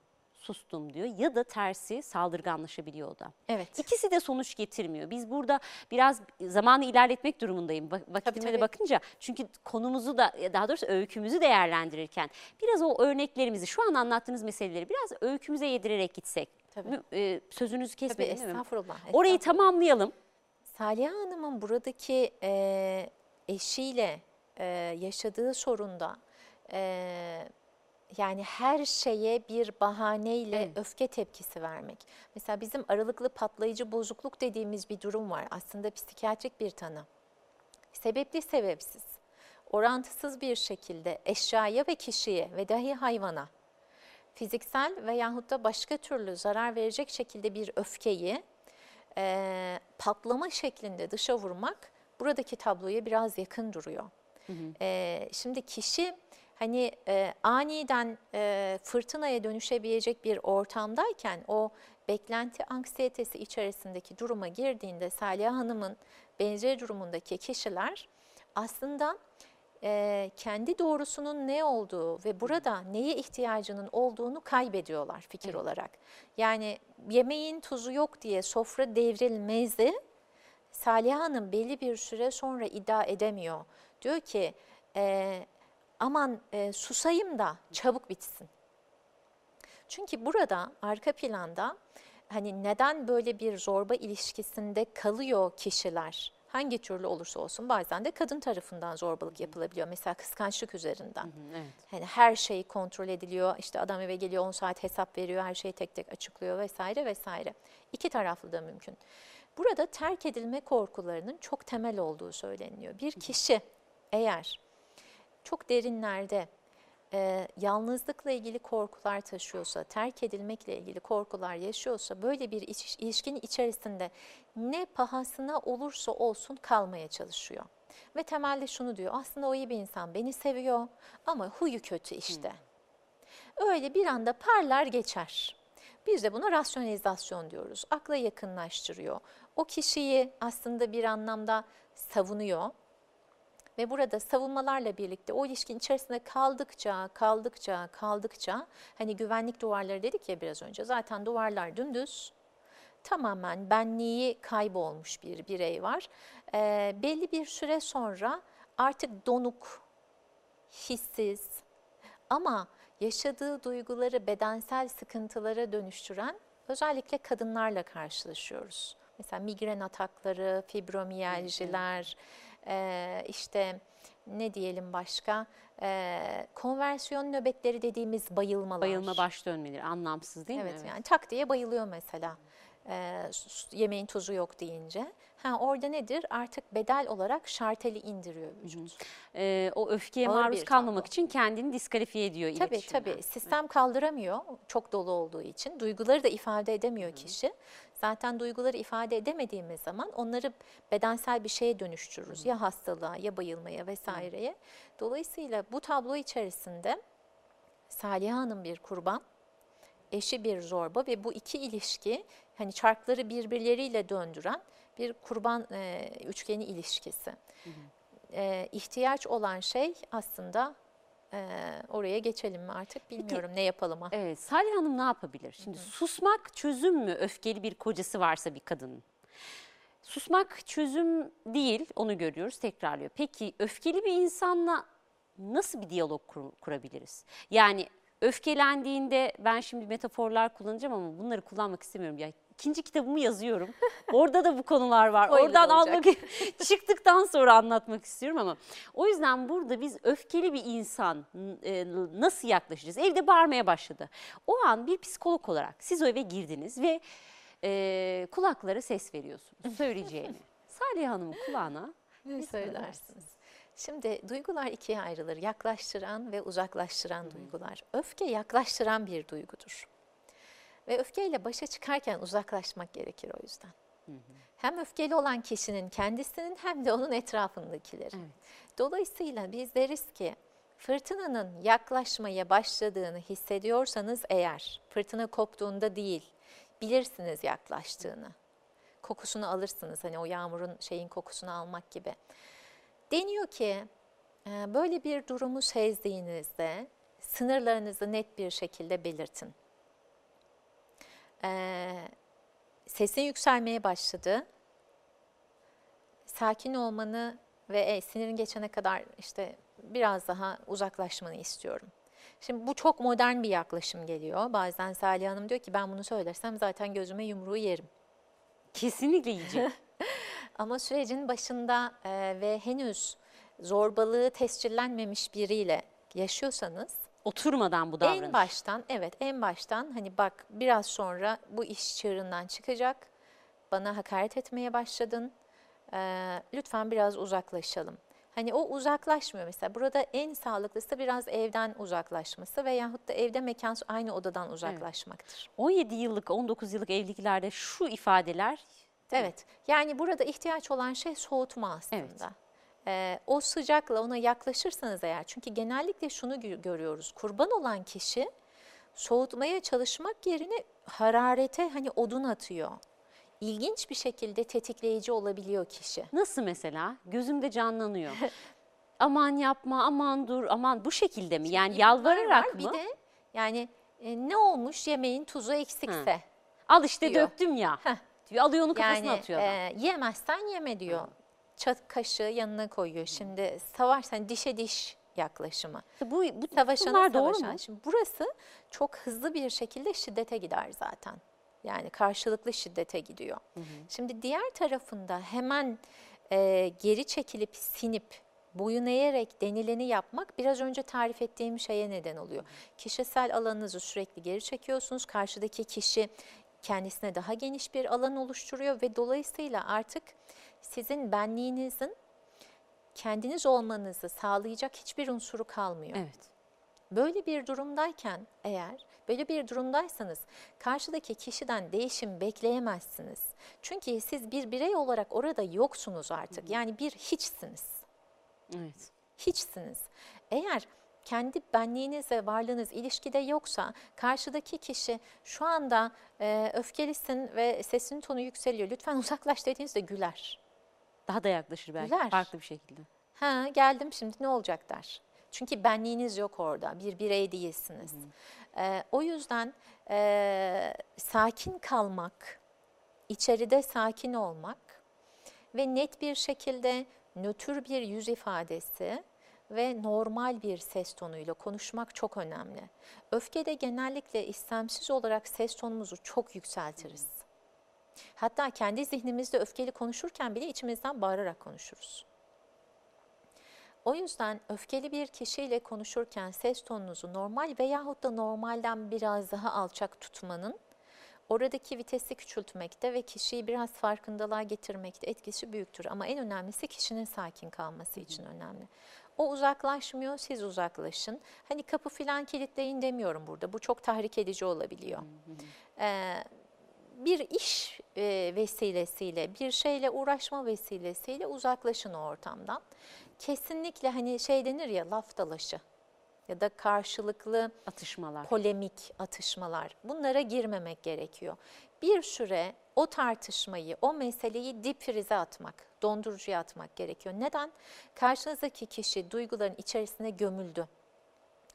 sustum diyor ya da tersi saldırganlaşabiliyor o da. evet. İkisi de sonuç getirmiyor. Biz burada biraz zamanı ilerletmek durumundayım vak- vakitime de tabii. bakınca. Çünkü konumuzu da daha doğrusu öykümüzü değerlendirirken biraz o örneklerimizi şu an anlattığınız meseleleri biraz öykümüze yedirerek gitsek. Tabii. E, sözünüzü Tabii kesmedim değil mi? estağfurullah. Orayı estağfurullah. tamamlayalım. Saliha Hanım'ın buradaki e, eşiyle e, yaşadığı sorunda e, yani her şeye bir bahaneyle Evet. öfke tepkisi vermek. Mesela bizim aralıklı patlayıcı bozukluk dediğimiz bir durum var. Aslında psikiyatrik bir tanı. Sebepli sebepsiz, orantısız bir şekilde eşyaya ve kişiye ve dahi hayvana fiziksel veyahut da başka türlü zarar verecek şekilde bir öfkeyi e, patlama şeklinde dışa vurmak buradaki tabloya biraz yakın duruyor. E, şimdi kişi hani e, aniden e, fırtınaya dönüşebilecek bir ortamdayken o beklenti anksiyetesi içerisindeki duruma girdiğinde Saliha Hanım'ın benzer durumundaki kişiler aslında e, kendi doğrusunun ne olduğu ve burada neye ihtiyacının olduğunu kaybediyorlar fikir olarak. Yani yemeğin tuzu yok diye sofra devrilmezi Saliha Hanım belli bir süre sonra iddia edemiyor. Diyor ki e, aman e, susayım da çabuk bitsin. Çünkü burada arka planda hani neden böyle bir zorba ilişkisinde kalıyor kişiler? Hangi türlü olursa olsun bazen de kadın tarafından zorbalık yapılabiliyor. Mesela kıskançlık üzerinden. Evet. Hani her şey kontrol ediliyor. İşte adam eve geliyor 10 saat hesap veriyor. Her şeyi tek tek açıklıyor vesaire vesaire. İki taraflı da mümkün. Burada terk edilme korkularının çok temel olduğu söyleniyor. Bir kişi eğer çok derinlerde e, yalnızlıkla ilgili korkular taşıyorsa, terk edilmekle ilgili korkular yaşıyorsa böyle bir iç- ilişkinin içerisinde ne pahasına olursa olsun kalmaya çalışıyor. Ve temelde şunu diyor, aslında o iyi bir insan beni seviyor ama huyu kötü işte. Öyle bir anda parlar geçer. Biz de buna rasyonalizasyon diyoruz. Akla yakınlaştırıyor. O kişiyi aslında bir anlamda savunuyor. Ve burada savunmalarla birlikte o ilişkinin içerisinde kaldıkça, kaldıkça, kaldıkça hani güvenlik duvarları dedik ya biraz önce zaten duvarlar dümdüz tamamen benliği kaybolmuş bir birey var. Ee, belli bir süre sonra artık donuk, hissiz ama yaşadığı duyguları bedensel sıkıntılara dönüştüren özellikle kadınlarla karşılaşıyoruz. Mesela migren atakları, fibromiyaljiler, e, işte ne diyelim başka, e, konversiyon nöbetleri dediğimiz bayılmalar. Bayılma baş dönmeleri anlamsız değil mi? Evet, yani tak diye bayılıyor mesela. e, yemeğin tuzu yok deyince. Ha, orada nedir? Artık bedel olarak şarteli indiriyor vücut. Ee, o öfkeye Ağır maruz kalmamak tablo. için kendini diskalifiye ediyor Tabii iletişimden. tabii. Sistem kaldıramıyor çok dolu olduğu için. Duyguları da ifade edemiyor kişi. Zaten duyguları ifade edemediğimiz zaman onları bedensel bir şeye dönüştürürüz. Ya hastalığa ya bayılmaya vesaireye. Dolayısıyla bu tablo içerisinde Saliha Hanım bir kurban, eşi bir zorba ve bu iki ilişki hani çarkları birbirleriyle döndüren bir kurban e, üçgeni ilişkisi. E, ihtiyaç olan şey aslında e, oraya geçelim mi artık bilmiyorum ne yapalım ha. Evet, Salih Hanım ne yapabilir? Şimdi susmak çözüm mü öfkeli bir kocası varsa bir kadının? Susmak çözüm değil, onu görüyoruz, tekrarlıyor. Peki öfkeli bir insanla nasıl bir diyalog kur- kurabiliriz? Yani öfkelendiğinde ben şimdi metaforlar kullanacağım ama bunları kullanmak istemiyorum. Ya ikinci kitabımı yazıyorum. Orada da bu konular var. Spoiler Oradan olacak. almak çıktıktan sonra anlatmak istiyorum ama o yüzden burada biz öfkeli bir insan e, nasıl yaklaşacağız? Evde bağırmaya başladı. O an bir psikolog olarak siz o eve girdiniz ve e, kulaklara ses veriyorsunuz söyleyeceğini. Salih Hanım'ın kulağına Ne ne söylersiniz? Şimdi duygular ikiye ayrılır. Yaklaştıran ve uzaklaştıran duygular. Öfke yaklaştıran bir duygudur. Ve öfkeyle başa çıkarken uzaklaşmak gerekir o yüzden. Hem öfkeli olan kişinin kendisinin hem de onun etrafındakilerin. Evet. Dolayısıyla biz deriz ki fırtınanın yaklaşmaya başladığını hissediyorsanız eğer, fırtına koptuğunda değil, bilirsiniz yaklaştığını. Kokusunu alırsınız hani o yağmurun şeyin kokusunu almak gibi. Deniyor ki e, böyle bir durumu sezdiğinizde sınırlarınızı net bir şekilde belirtin. E, sesin yükselmeye başladı. Sakin olmanı ve e, sinirin geçene kadar işte biraz daha uzaklaşmanı istiyorum. Şimdi bu çok modern bir yaklaşım geliyor. Bazen Salih Hanım diyor ki ben bunu söylersem zaten gözüme yumruğu yerim. kesinlikle yiyecek. Ama sürecin başında e, ve henüz zorbalığı tescillenmemiş biriyle yaşıyorsanız Oturmadan bu davranış. en baştan evet en baştan hani bak biraz sonra bu iş çığırından çıkacak. Bana hakaret etmeye başladın. E, lütfen biraz uzaklaşalım. Hani o uzaklaşmıyor mesela. Burada en sağlıklısı biraz evden uzaklaşması veyahut da evde mekan aynı odadan uzaklaşmaktır. 17 yıllık, 19 yıllık evliliklerde şu ifadeler Evet. Yani burada ihtiyaç olan şey soğutma aslında. O sıcakla ona yaklaşırsanız eğer çünkü genellikle şunu gö- görüyoruz. Kurban olan kişi soğutmaya çalışmak yerine hararete hani odun atıyor. İlginç bir şekilde tetikleyici olabiliyor kişi. nasıl mesela? Gözümde canlanıyor. aman yapma, aman dur, aman bu şekilde mi? Yani yalvararak Var, mı? Bir de yani e, ne olmuş yemeğin tuzu eksikse. Al işte diyor. döktüm ya. Heh. Diyor, alıyor onu kafasına Yani atıyor adam. e, yemezsen yeme diyor. Çat kaşığı yanına koyuyor. Şimdi savaşsan dişe diş yaklaşımı. bu bu Savaşana savaşan. Şimdi burası çok hızlı bir şekilde şiddete gider zaten. Yani karşılıklı şiddete gidiyor. Şimdi diğer tarafında hemen e, geri çekilip sinip boyun eğerek denileni yapmak biraz önce tarif ettiğim şeye neden oluyor. Kişisel alanınızı sürekli geri çekiyorsunuz. Karşıdaki kişi kendisine daha geniş bir alan oluşturuyor ve dolayısıyla artık sizin benliğinizin kendiniz olmanızı sağlayacak hiçbir unsuru kalmıyor. Evet. Böyle bir durumdayken eğer, böyle bir durumdaysanız karşıdaki kişiden değişim bekleyemezsiniz. Çünkü siz bir birey olarak orada yoksunuz artık. Yani bir hiçsiniz. Evet. Hiçsiniz. Eğer kendi benliğiniz ve varlığınız ilişkide yoksa karşıdaki kişi şu anda e, öfkelisin ve sesin tonu yükseliyor. Lütfen uzaklaş dediğinizde güler. Daha da yaklaşır belki Güler. farklı bir şekilde. Ha geldim şimdi ne olacak der. Çünkü benliğiniz yok orada, bir birey değilsiniz. Ee, o yüzden e, sakin kalmak, içeride sakin olmak ve net bir şekilde nötr bir yüz ifadesi ve normal bir ses tonuyla konuşmak çok önemli. Öfkede genellikle istemsiz olarak ses tonumuzu çok yükseltiriz. Hatta kendi zihnimizde öfkeli konuşurken bile içimizden bağırarak konuşuruz. O yüzden öfkeli bir kişiyle konuşurken ses tonunuzu normal veyahut da normalden biraz daha alçak tutmanın oradaki vitesi küçültmekte ve kişiyi biraz farkındalığa getirmekte etkisi büyüktür. Ama en önemlisi kişinin sakin kalması için önemli. O uzaklaşmıyor, siz uzaklaşın. Hani kapı filan kilitleyin demiyorum burada. Bu çok tahrik edici olabiliyor. Ee, bir iş e, vesilesiyle, bir şeyle uğraşma vesilesiyle uzaklaşın o ortamdan. Kesinlikle hani şey denir ya laf dalaşı ya da karşılıklı Atışmalar. polemik atışmalar bunlara girmemek gerekiyor. Bir süre o tartışmayı, o meseleyi dip frize atmak, dondurucuya atmak gerekiyor. Neden? Karşınızdaki kişi duyguların içerisine gömüldü.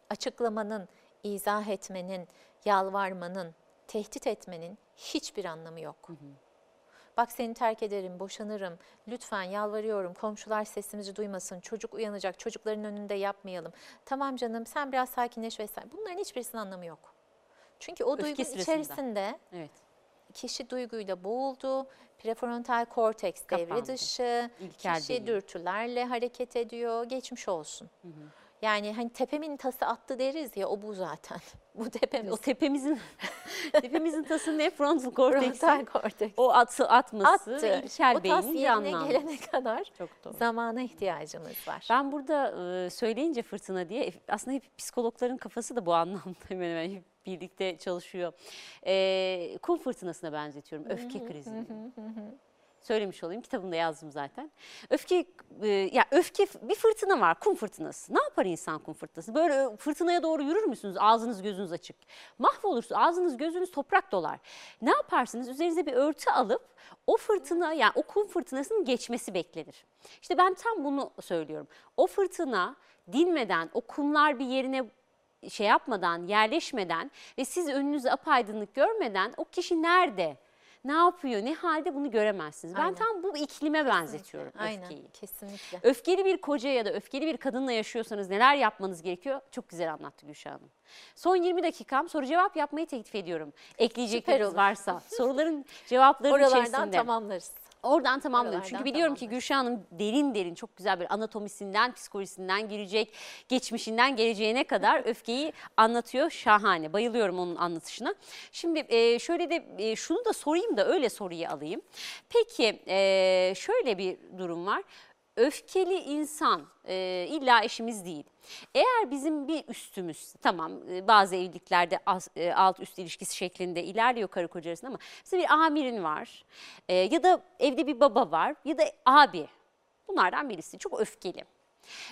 Açıklamanın, izah etmenin, yalvarmanın, tehdit etmenin hiçbir anlamı yok. Bak seni terk ederim, boşanırım, lütfen yalvarıyorum, komşular sesimizi duymasın, çocuk uyanacak, çocukların önünde yapmayalım. Tamam canım sen biraz sakinleş vesaire. Bunların hiçbirisinin anlamı yok. Çünkü o Öfke duygu sırasında. içerisinde Evet. kişi duyguyla boğuldu, prefrontal korteks devre dışı, İlkel kişi beyin. dürtülerle hareket ediyor, geçmiş olsun. Yani hani tepemin tası attı deriz ya o bu zaten. bu tepemiz. O tepemizin tepemizin tası ne? Frontal korteks. Frontal korteks. O atı atması attı. ilkel o tas yerine canlandı. gelene kadar Çok doğru. zamana ihtiyacımız var. Ben burada e, söyleyince fırtına diye aslında hep psikologların kafası da bu anlamda hemen hemen hep birlikte çalışıyor. E, kum fırtınasına benzetiyorum öfke krizini. Söylemiş olayım kitabımda yazdım zaten. Öfke e, ya öfke bir fırtına var kum fırtınası. Ne yapar insan kum fırtınası? Böyle fırtınaya doğru yürür müsünüz? Ağzınız gözünüz açık. Mahvolursunuz. Ağzınız gözünüz toprak dolar. Ne yaparsınız? Üzerinize bir örtü alıp o fırtına yani o kum fırtınasının geçmesi beklenir. İşte ben tam bunu söylüyorum. O fırtına dinmeden, o kumlar bir yerine şey yapmadan, yerleşmeden ve siz önünüzü apaydınlık görmeden o kişi nerede, ne yapıyor, ne halde bunu göremezsiniz. Ben Aynen. tam bu iklime benzetiyorum Aynen, öfkeyi. kesinlikle. Öfkeli bir koca ya da öfkeli bir kadınla yaşıyorsanız neler yapmanız gerekiyor? Çok güzel anlattı Gülşah Hanım. Son 20 dakikam soru cevap yapmayı teklif ediyorum. Ekleyecekleriniz varsa. Soruların cevapları Oralardan içerisinde. tamamlarız. Oradan tamamlıyorum. Çünkü biliyorum ki. Gülşah Hanım derin derin çok güzel bir anatomisinden, psikolojisinden girecek, geçmişinden geleceğine kadar öfkeyi anlatıyor. Şahane. Bayılıyorum onun anlatışına. Şimdi e, şöyle de e, şunu da sorayım da öyle soruyu alayım. Peki e, şöyle bir durum var. Öfkeli insan e, illa eşimiz değil. Eğer bizim bir üstümüz tamam e, bazı evliliklerde az- e, alt üst ilişkisi şeklinde ilerliyor karı koca arasında ama mesela bir amirin var e, ya da evde bir baba var ya da abi bunlardan birisi çok öfkeli.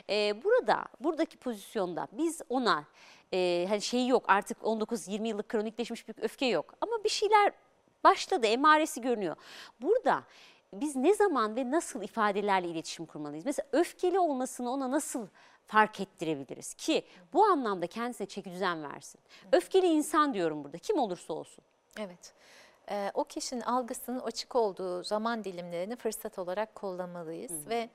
E, burada buradaki pozisyonda biz ona e, hani şeyi yok artık 19-20 yıllık kronikleşmiş bir öfke yok ama bir şeyler başladı emaresi görünüyor. Burada biz ne zaman ve nasıl ifadelerle iletişim kurmalıyız? Mesela öfkeli olmasını ona nasıl fark ettirebiliriz ki bu anlamda kendisine çeki düzen versin. Öfkeli insan diyorum burada kim olursa olsun. Evet. Ee, o kişinin algısının açık olduğu zaman dilimlerini fırsat olarak kullanmalıyız ve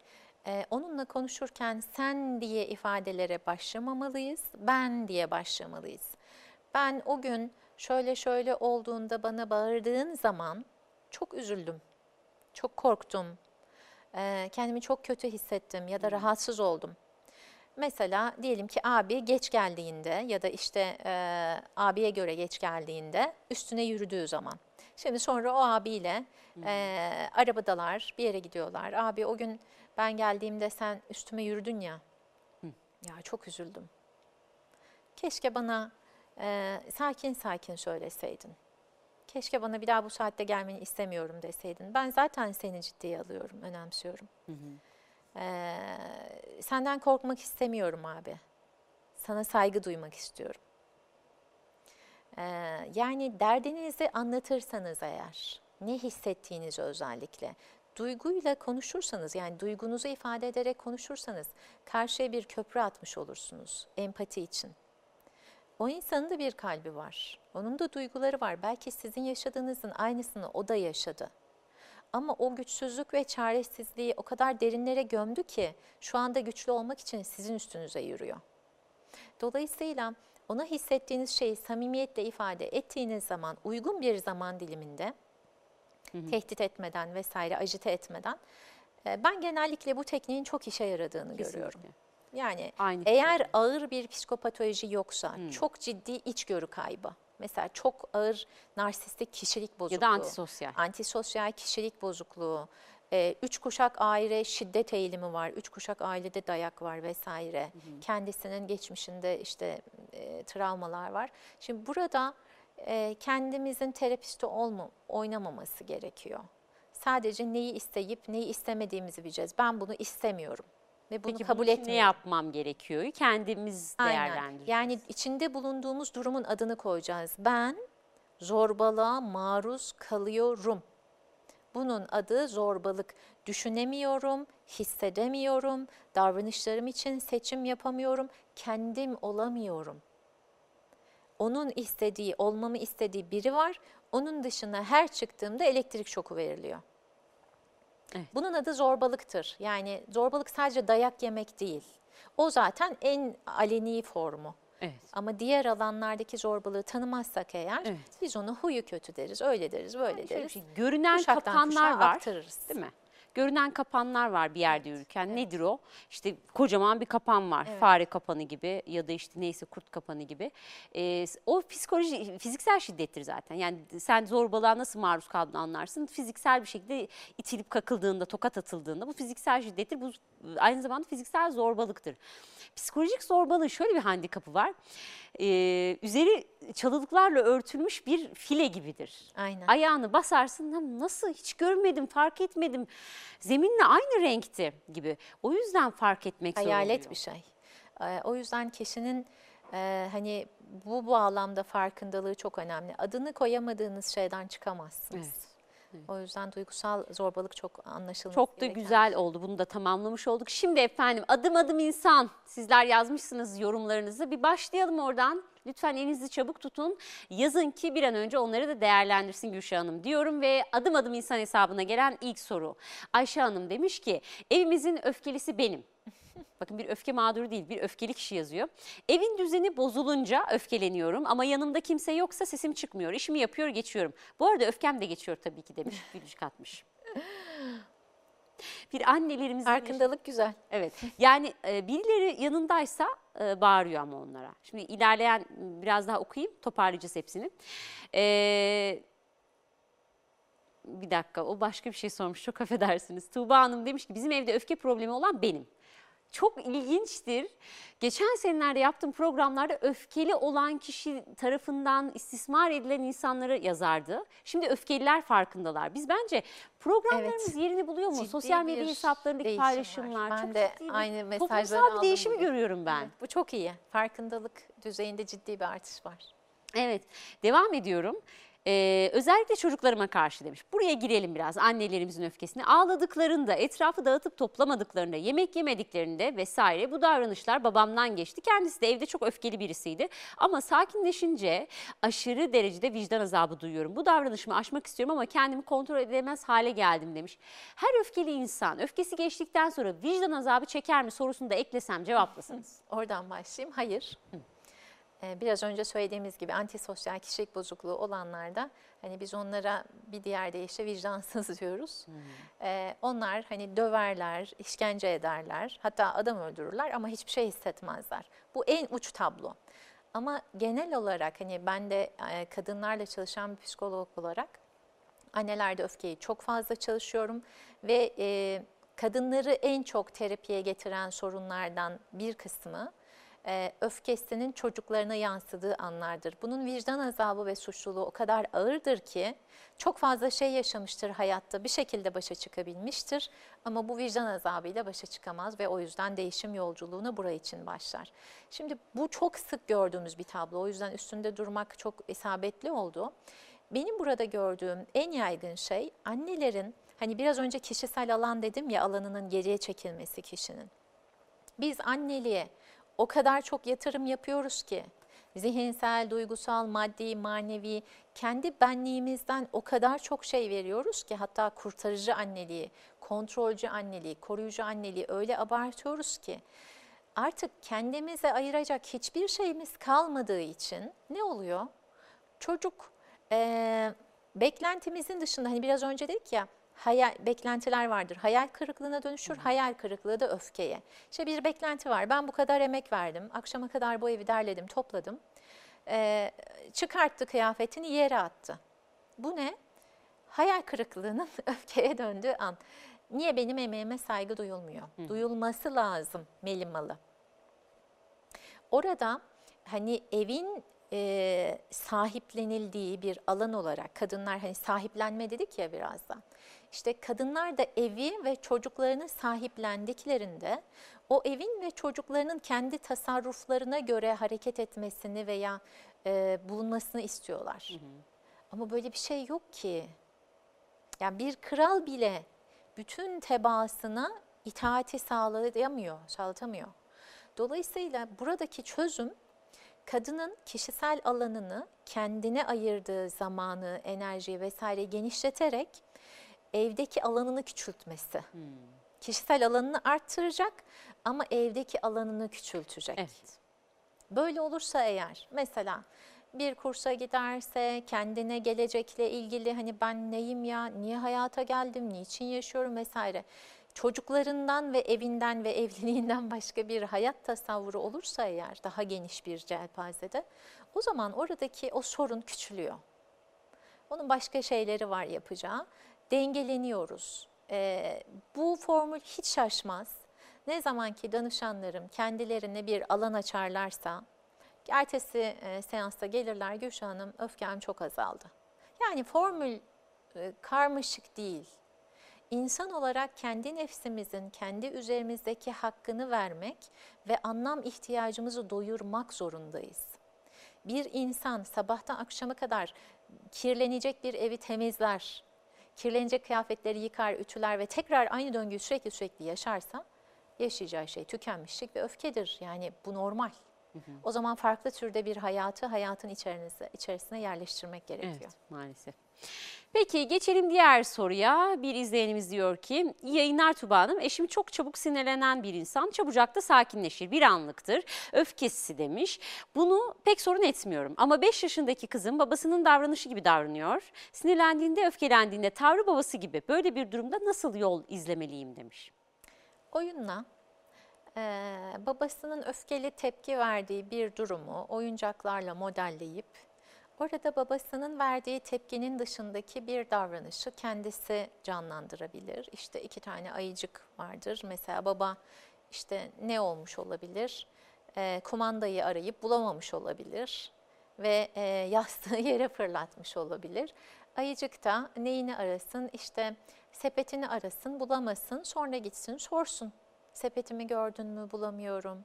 e, onunla konuşurken sen diye ifadelere başlamamalıyız, ben diye başlamalıyız. Ben o gün şöyle şöyle olduğunda bana bağırdığın zaman çok üzüldüm, çok korktum, e, kendimi çok kötü hissettim ya da rahatsız oldum. Mesela diyelim ki abi geç geldiğinde ya da işte e, abiye göre geç geldiğinde üstüne yürüdüğü zaman. Şimdi sonra o abiyle e, arabadalar bir yere gidiyorlar. Abi o gün ben geldiğimde sen üstüme yürüdün ya. Ya çok üzüldüm. Keşke bana e, sakin sakin söyleseydin. Keşke bana bir daha bu saatte gelmeni istemiyorum deseydin. Ben zaten seni ciddiye alıyorum, önemsiyorum. Ee, senden korkmak istemiyorum abi. Sana saygı duymak istiyorum. Ee, yani derdinizi anlatırsanız eğer, ne hissettiğinizi özellikle, duyguyla konuşursanız, yani duygunuzu ifade ederek konuşursanız, karşıya bir köprü atmış olursunuz empati için. O insanın da bir kalbi var. Onun da duyguları var. Belki sizin yaşadığınızın aynısını o da yaşadı. Ama o güçsüzlük ve çaresizliği o kadar derinlere gömdü ki şu anda güçlü olmak için sizin üstünüze yürüyor. Dolayısıyla ona hissettiğiniz şeyi samimiyetle ifade ettiğiniz zaman uygun bir zaman diliminde tehdit etmeden vesaire ajite etmeden e, ben genellikle bu tekniğin çok işe yaradığını görüyorum. Yani Aynı eğer ağır bir psikopatoloji yoksa çok ciddi içgörü kaybı Mesela çok ağır narsistik kişilik bozukluğu. Ya da antisosyal. Antisosyal kişilik bozukluğu. e, üç kuşak aile şiddet eğilimi var. Üç kuşak ailede dayak var vesaire. Kendisinin geçmişinde işte e, travmalar var. Şimdi burada e, kendimizin terapisti olma, oynamaması gerekiyor. Sadece neyi isteyip neyi istemediğimizi bileceğiz. Ben bunu istemiyorum ve bunu Peki kabul bunun için ne yapmam gerekiyor? Kendimiz Aynen. değerlendireceğiz. Yani içinde bulunduğumuz durumun adını koyacağız. Ben zorbalığa maruz kalıyorum. Bunun adı zorbalık. Düşünemiyorum, hissedemiyorum, davranışlarım için seçim yapamıyorum, kendim olamıyorum. Onun istediği, olmamı istediği biri var. Onun dışına her çıktığımda elektrik şoku veriliyor. Evet. Bunun adı zorbalıktır. Yani zorbalık sadece dayak yemek değil. O zaten en aleni formu. Evet. Ama diğer alanlardaki zorbalığı tanımazsak eğer Evet. biz onu huyu kötü deriz, öyle deriz, böyle bir deriz. şey, görünen Kuşaktan kapanlar var. aktarırız. Değil mi? Görünen kapanlar var bir yerde yürürken. Nedir o? İşte kocaman bir kapan var. Evet. Fare kapanı gibi ya da işte neyse kurt kapanı gibi. Ee, o psikoloji, fiziksel şiddettir zaten. Yani sen zorbalığa nasıl maruz kaldığını anlarsın. Fiziksel bir şekilde itilip kakıldığında, tokat atıldığında bu fiziksel şiddettir. Bu aynı zamanda fiziksel zorbalıktır. Psikolojik zorbalığın şöyle bir handikapı var. Ee, üzeri çalılıklarla örtülmüş bir file gibidir. Aynen. Ayağını basarsın "Lan nasıl hiç görmedim fark etmedim zeminle aynı renkti gibi. O yüzden fark etmek zor Hayalet bir şey. Ee, O yüzden kişinin e, hani bu bağlamda farkındalığı çok önemli. Adını koyamadığınız şeyden çıkamazsınız. Evet. O yüzden duygusal zorbalık çok anlaşılması Çok da gereken. güzel oldu. Bunu da tamamlamış olduk. Şimdi efendim adım adım insan. Sizler yazmışsınız yorumlarınızı. Bir başlayalım oradan. Lütfen elinizi çabuk tutun. Yazın ki bir an önce onları da değerlendirsin Gülşah Hanım diyorum ve adım adım insan hesabına gelen ilk soru. Ayşe Hanım demiş ki evimizin öfkelisi benim. Bakın bir öfke mağduru değil, bir öfkeli kişi yazıyor. Evin düzeni bozulunca öfkeleniyorum ama yanımda kimse yoksa sesim çıkmıyor. İşimi yapıyor, geçiyorum. Bu arada öfkem de geçiyor tabii ki demiş, gülücük atmış. Bir annelerimizin... Farkındalık güzel. Evet. Yani e, birileri yanındaysa e, bağırıyor ama onlara. Şimdi ilerleyen biraz daha okuyayım. Toparlayacağız hepsini. E, bir dakika o başka bir şey sormuş. Çok affedersiniz. Tuğba Hanım demiş ki bizim evde öfke problemi olan benim. Çok ilginçtir. Geçen senelerde yaptığım programlarda öfkeli olan kişi tarafından istismar edilen insanları yazardı. Şimdi öfkeliler farkındalar. Biz bence programlarımız Evet. yerini buluyor mu? Ciddi Sosyal medya hesaplarındaki var. paylaşımlar. Ben çok de ciddi aynı mesajları Toplumsal bir değişimi bugün. görüyorum ben. Evet, bu çok iyi. Farkındalık düzeyinde ciddi bir artış var. Evet, devam ediyorum. Ee, özellikle çocuklarıma karşı demiş. Buraya girelim biraz annelerimizin öfkesine. Ağladıklarında, etrafı dağıtıp toplamadıklarında, yemek yemediklerinde vesaire bu davranışlar babamdan geçti. Kendisi de evde çok öfkeli birisiydi. Ama sakinleşince aşırı derecede vicdan azabı duyuyorum. Bu davranışımı aşmak istiyorum ama kendimi kontrol edemez hale geldim demiş. Her öfkeli insan öfkesi geçtikten sonra vicdan azabı çeker mi sorusunu da eklesem cevaplasanız. Oradan başlayayım. Hayır. Ee, Biraz önce söylediğimiz gibi antisosyal kişilik bozukluğu olanlarda hani biz onlara bir diğer deyişle vicdansız diyoruz. Ee, onlar hani döverler, işkence ederler, hatta adam öldürürler ama hiçbir şey hissetmezler. Bu en uç tablo. Ama genel olarak hani ben de e, kadınlarla çalışan bir psikolog olarak annelerde öfkeyi çok fazla çalışıyorum ve e, kadınları en çok terapiye getiren sorunlardan bir kısmı e, öfkesinin çocuklarına yansıdığı anlardır. Bunun vicdan azabı ve suçluluğu o kadar ağırdır ki çok fazla şey yaşamıştır hayatta bir şekilde başa çıkabilmiştir ama bu vicdan azabıyla başa çıkamaz ve o yüzden değişim yolculuğuna buraya için başlar. Şimdi bu çok sık gördüğümüz bir tablo o yüzden üstünde durmak çok isabetli oldu. Benim burada gördüğüm en yaygın şey annelerin hani biraz önce kişisel alan dedim ya alanının geriye çekilmesi kişinin. Biz anneliğe o kadar çok yatırım yapıyoruz ki zihinsel, duygusal, maddi, manevi kendi benliğimizden o kadar çok şey veriyoruz ki hatta kurtarıcı anneliği, kontrolcü anneliği, koruyucu anneliği öyle abartıyoruz ki artık kendimize ayıracak hiçbir şeyimiz kalmadığı için ne oluyor? Çocuk eee, beklentimizin dışında hani biraz önce dedik ya hayal beklentiler vardır. Hayal kırıklığına dönüşür, hayal kırıklığı da öfkeye. İşte bir beklenti var. Ben bu kadar emek verdim. Akşama kadar bu evi derledim, topladım. e, çıkarttı kıyafetini yere attı. Bu ne? Hayal kırıklığının öfkeye döndüğü an. Niye benim emeğime saygı duyulmuyor? Duyulması lazım Melimalı. Orada hani evin e, sahiplenildiği bir alan olarak kadınlar hani sahiplenme dedik ya birazdan. İşte kadınlar da evi ve çocuklarını sahiplendiklerinde o evin ve çocuklarının kendi tasarruflarına göre hareket etmesini veya e, bulunmasını istiyorlar. Ama böyle bir şey yok ki. Yani bir kral bile bütün tebaasına itaati sağlayamıyor, sağlatamıyor. Dolayısıyla buradaki çözüm kadının kişisel alanını kendine ayırdığı zamanı, enerjiyi vesaire genişleterek evdeki alanını küçültmesi. Kişisel alanını arttıracak ama evdeki alanını küçültecek. Evet. Böyle olursa eğer mesela bir kursa giderse kendine gelecekle ilgili hani ben neyim ya, niye hayata geldim, niçin yaşıyorum vesaire. Çocuklarından ve evinden ve evliliğinden başka bir hayat tasavvuru olursa eğer daha geniş bir celpazede o zaman oradaki o sorun küçülüyor. Onun başka şeyleri var yapacağı. Dengeleniyoruz. Ee, bu formül hiç şaşmaz. Ne zaman ki danışanlarım kendilerine bir alan açarlarsa, ertesi e, seansta gelirler Gülşah Hanım öfkem çok azaldı. Yani formül e, karmaşık değil. İnsan olarak kendi nefsimizin, kendi üzerimizdeki hakkını vermek ve anlam ihtiyacımızı doyurmak zorundayız. Bir insan sabahtan akşama kadar kirlenecek bir evi temizler, kirlenecek kıyafetleri yıkar, ütüler ve tekrar aynı döngüyü sürekli sürekli yaşarsa yaşayacağı şey tükenmişlik ve öfkedir. Yani bu normal. O zaman farklı türde bir hayatı hayatın içerisine, içerisine yerleştirmek gerekiyor. Evet maalesef. Peki geçelim diğer soruya. Bir izleyenimiz diyor ki yayınlar Tuba Hanım. Eşim çok çabuk sinirlenen bir insan. Çabucak da sakinleşir. Bir anlıktır. Öfkesi demiş. Bunu pek sorun etmiyorum. Ama 5 yaşındaki kızım babasının davranışı gibi davranıyor. Sinirlendiğinde, öfkelendiğinde tavrı babası gibi. Böyle bir durumda nasıl yol izlemeliyim demiş. Oyunla e, babasının öfkeli tepki verdiği bir durumu oyuncaklarla modelleyip orada babasının verdiği tepkinin dışındaki bir davranışı kendisi canlandırabilir. İşte iki tane ayıcık vardır. Mesela baba işte ne olmuş olabilir? E, kumandayı arayıp bulamamış olabilir ve e, yastığı yere fırlatmış olabilir. Ayıcık da neyini arasın? İşte sepetini arasın, bulamasın, sonra gitsin sorsun. Sepetimi gördün mü bulamıyorum.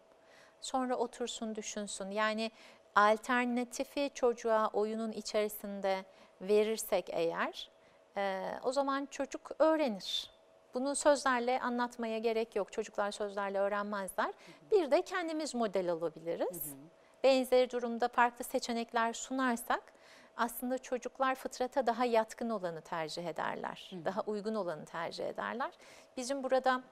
Sonra otursun düşünsün. Yani alternatifi çocuğa oyunun içerisinde verirsek eğer e, o zaman çocuk öğrenir. Bunu sözlerle anlatmaya gerek yok. Çocuklar sözlerle öğrenmezler. Bir de kendimiz model alabiliriz. Benzeri durumda farklı seçenekler sunarsak aslında çocuklar fıtrata daha yatkın olanı tercih ederler. Daha uygun olanı tercih ederler. Bizim burada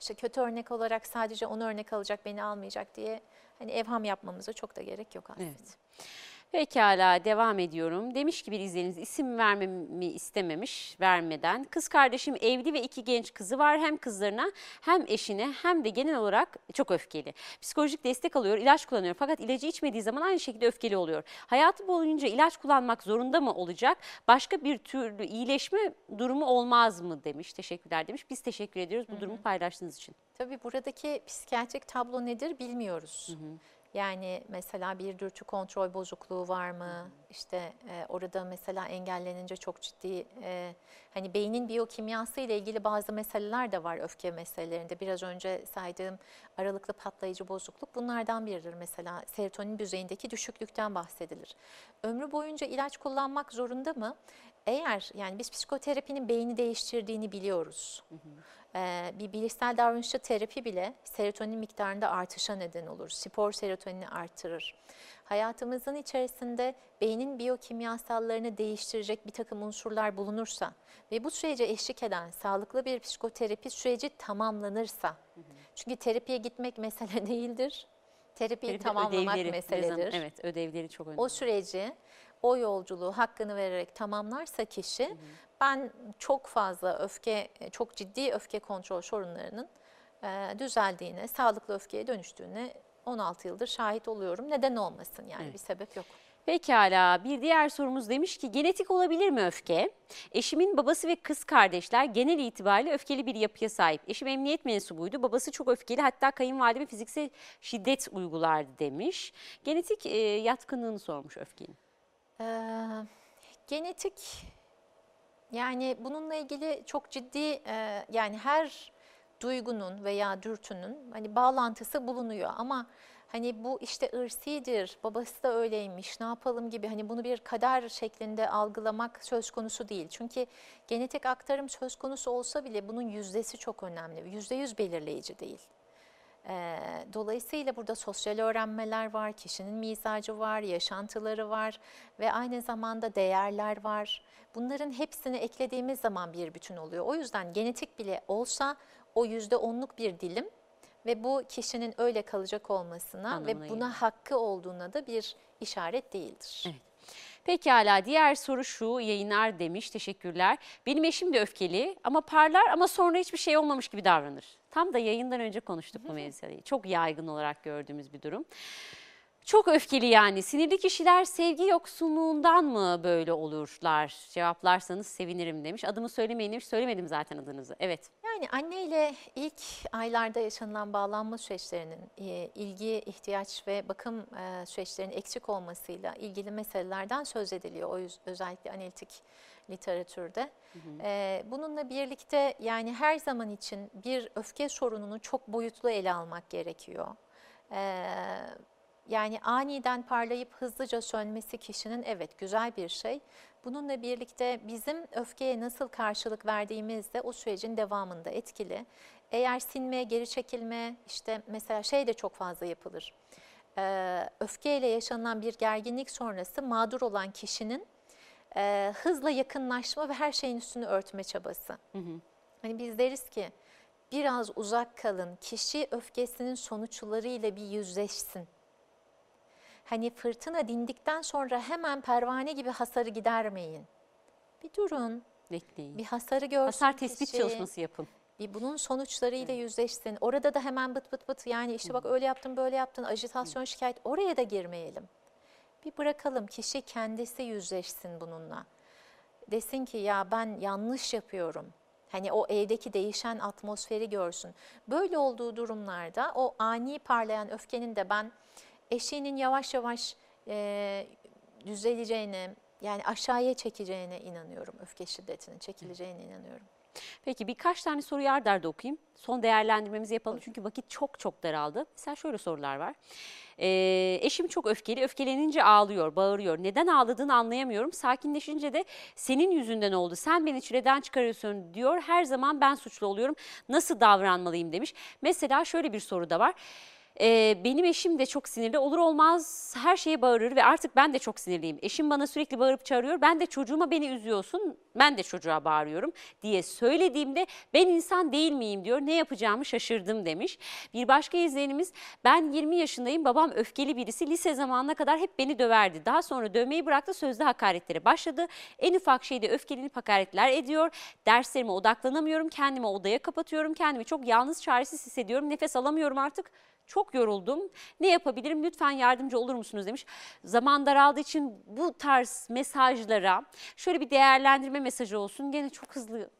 işte kötü örnek olarak sadece onu örnek alacak, beni almayacak diye hani evham yapmamıza çok da gerek yok aslında. Evet. Pekala devam ediyorum. Demiş ki bir izleyiniz isim vermemi istememiş vermeden. Kız kardeşim evli ve iki genç kızı var. Hem kızlarına hem eşine hem de genel olarak çok öfkeli. Psikolojik destek alıyor, ilaç kullanıyor. Fakat ilacı içmediği zaman aynı şekilde öfkeli oluyor. Hayatı boyunca ilaç kullanmak zorunda mı olacak? Başka bir türlü iyileşme durumu olmaz mı demiş. Teşekkürler demiş. Biz teşekkür ediyoruz bu durumu paylaştığınız için. Tabii buradaki psikiyatrik tablo nedir bilmiyoruz. Yani mesela bir dürtü kontrol bozukluğu var mı? İşte e, orada mesela engellenince çok ciddi e, hani beynin biyokimyası ile ilgili bazı meseleler de var öfke meselelerinde. Biraz önce saydığım aralıklı patlayıcı bozukluk bunlardan biridir. Mesela serotonin düzeyindeki düşüklükten bahsedilir. Ömrü boyunca ilaç kullanmak zorunda mı? Eğer yani biz psikoterapinin beyni değiştirdiğini biliyoruz. Ee, bir bilişsel davranışçı terapi bile serotonin miktarında artışa neden olur. Spor serotonini artırır. Hayatımızın içerisinde beynin biyokimyasallarını değiştirecek bir takım unsurlar bulunursa ve bu sürece eşlik eden sağlıklı bir psikoterapi süreci tamamlanırsa, çünkü terapiye gitmek mesele değildir, terapiyi Tabii tamamlamak ödevleri, meseledir. Evet ödevleri çok önemli. O süreci, o yolculuğu hakkını vererek tamamlarsa kişi, ben çok fazla öfke, çok ciddi öfke kontrol sorunlarının e, düzeldiğine, sağlıklı öfkeye dönüştüğüne 16 yıldır şahit oluyorum. Neden olmasın yani Evet. bir sebep yok. Pekala bir diğer sorumuz demiş ki genetik olabilir mi öfke? Eşimin babası ve kız kardeşler genel itibariyle öfkeli bir yapıya sahip. Eşim emniyet mensubuydu. Babası çok öfkeli hatta kayınvalideme fiziksel şiddet uygulardı demiş. Genetik e, yatkınlığını sormuş öfkenin. Genetik yani bununla ilgili çok ciddi e, yani her duygunun veya dürtünün hani bağlantısı bulunuyor ama hani bu işte ırsidir, babası da öyleymiş, ne yapalım gibi hani bunu bir kader şeklinde algılamak söz konusu değil. Çünkü genetik aktarım söz konusu olsa bile bunun yüzdesi çok önemli. Yüzde yüz belirleyici değil. Dolayısıyla burada sosyal öğrenmeler var, kişinin mizacı var, yaşantıları var ve aynı zamanda değerler var. Bunların hepsini eklediğimiz zaman bir bütün oluyor. O yüzden genetik bile olsa o yüzde onluk bir dilim ve bu kişinin öyle kalacak olmasına Anlamına ve buna geliyor. hakkı olduğuna da bir işaret değildir. Evet. Pekala diğer soru şu yayınlar demiş teşekkürler. Benim eşim de öfkeli ama parlar ama sonra hiçbir şey olmamış gibi davranır. Tam da yayından önce konuştuk bu mevzuyu. Çok yaygın olarak gördüğümüz bir durum. Çok öfkeli yani. Sinirli kişiler sevgi yoksunluğundan mı böyle olurlar? Cevaplarsanız sevinirim demiş. Adımı söylemeyin demiş. Söylemedim zaten adınızı. Evet. Yani anneyle ilk aylarda yaşanılan bağlanma süreçlerinin e, ilgi, ihtiyaç ve bakım e, süreçlerinin eksik olmasıyla ilgili meselelerden söz ediliyor. O yüz- özellikle analitik literatürde. E, Bununla birlikte yani her zaman için bir öfke sorununu çok boyutlu ele almak gerekiyor. E, Yani aniden parlayıp hızlıca sönmesi kişinin evet güzel bir şey. Bununla birlikte bizim öfkeye nasıl karşılık verdiğimiz de o sürecin devamında etkili. Eğer sinme, geri çekilme, işte mesela şey de çok fazla yapılır. Ee, öfkeyle yaşanılan bir gerginlik sonrası mağdur olan kişinin e, hızla yakınlaşma ve her şeyin üstünü örtme çabası. Hani biz deriz ki biraz uzak kalın, kişi öfkesinin sonuçlarıyla bir yüzleşsin. Hani fırtına dindikten sonra hemen pervane gibi hasarı gidermeyin. Bir durun, Bekleyin. bir hasarı görsün Hasar tespit kişi, çalışması yapın. Bir bunun sonuçlarıyla yüzleşsin. Orada da hemen bıt bıt bıt yani işte bak öyle yaptın böyle yaptın ajitasyon şikayet oraya da girmeyelim. Bir bırakalım kişi kendisi yüzleşsin bununla. Desin ki ya ben yanlış yapıyorum. Hani o evdeki değişen atmosferi görsün. Böyle olduğu durumlarda o ani parlayan öfkenin de ben eşiğinin yavaş yavaş e, düzeleceğine yani aşağıya çekeceğine inanıyorum. Öfke şiddetinin çekileceğine inanıyorum. Peki birkaç tane soruyu ard arda okuyayım. Son değerlendirmemizi yapalım çünkü vakit çok çok daraldı. Mesela şöyle sorular var. Ee, eşim çok öfkeli, öfkelenince ağlıyor, bağırıyor. Neden ağladığını anlayamıyorum. Sakinleşince de senin yüzünden oldu, sen beni çileden çıkarıyorsun diyor. Her zaman ben suçlu oluyorum. Nasıl davranmalıyım demiş. Mesela şöyle bir soru da var. Ee, benim eşim de çok sinirli olur olmaz her şeye bağırır ve artık ben de çok sinirliyim. Eşim bana sürekli bağırıp çağırıyor. Ben de çocuğuma beni üzüyorsun ben de çocuğa bağırıyorum diye söylediğimde ben insan değil miyim diyor. Ne yapacağımı şaşırdım demiş. Bir başka izleyenimiz ben 20 yaşındayım babam öfkeli birisi lise zamanına kadar hep beni döverdi. Daha sonra dövmeyi bıraktı sözlü hakaretlere başladı. En ufak şeyde öfkelenip hakaretler ediyor. Derslerime odaklanamıyorum kendimi odaya kapatıyorum kendimi çok yalnız çaresiz hissediyorum nefes alamıyorum artık. Çok yoruldum. Ne yapabilirim? Lütfen yardımcı olur musunuz demiş. Zaman daraldığı için bu tarz mesajlara şöyle bir değerlendirme mesajı olsun. Gene çok hızlı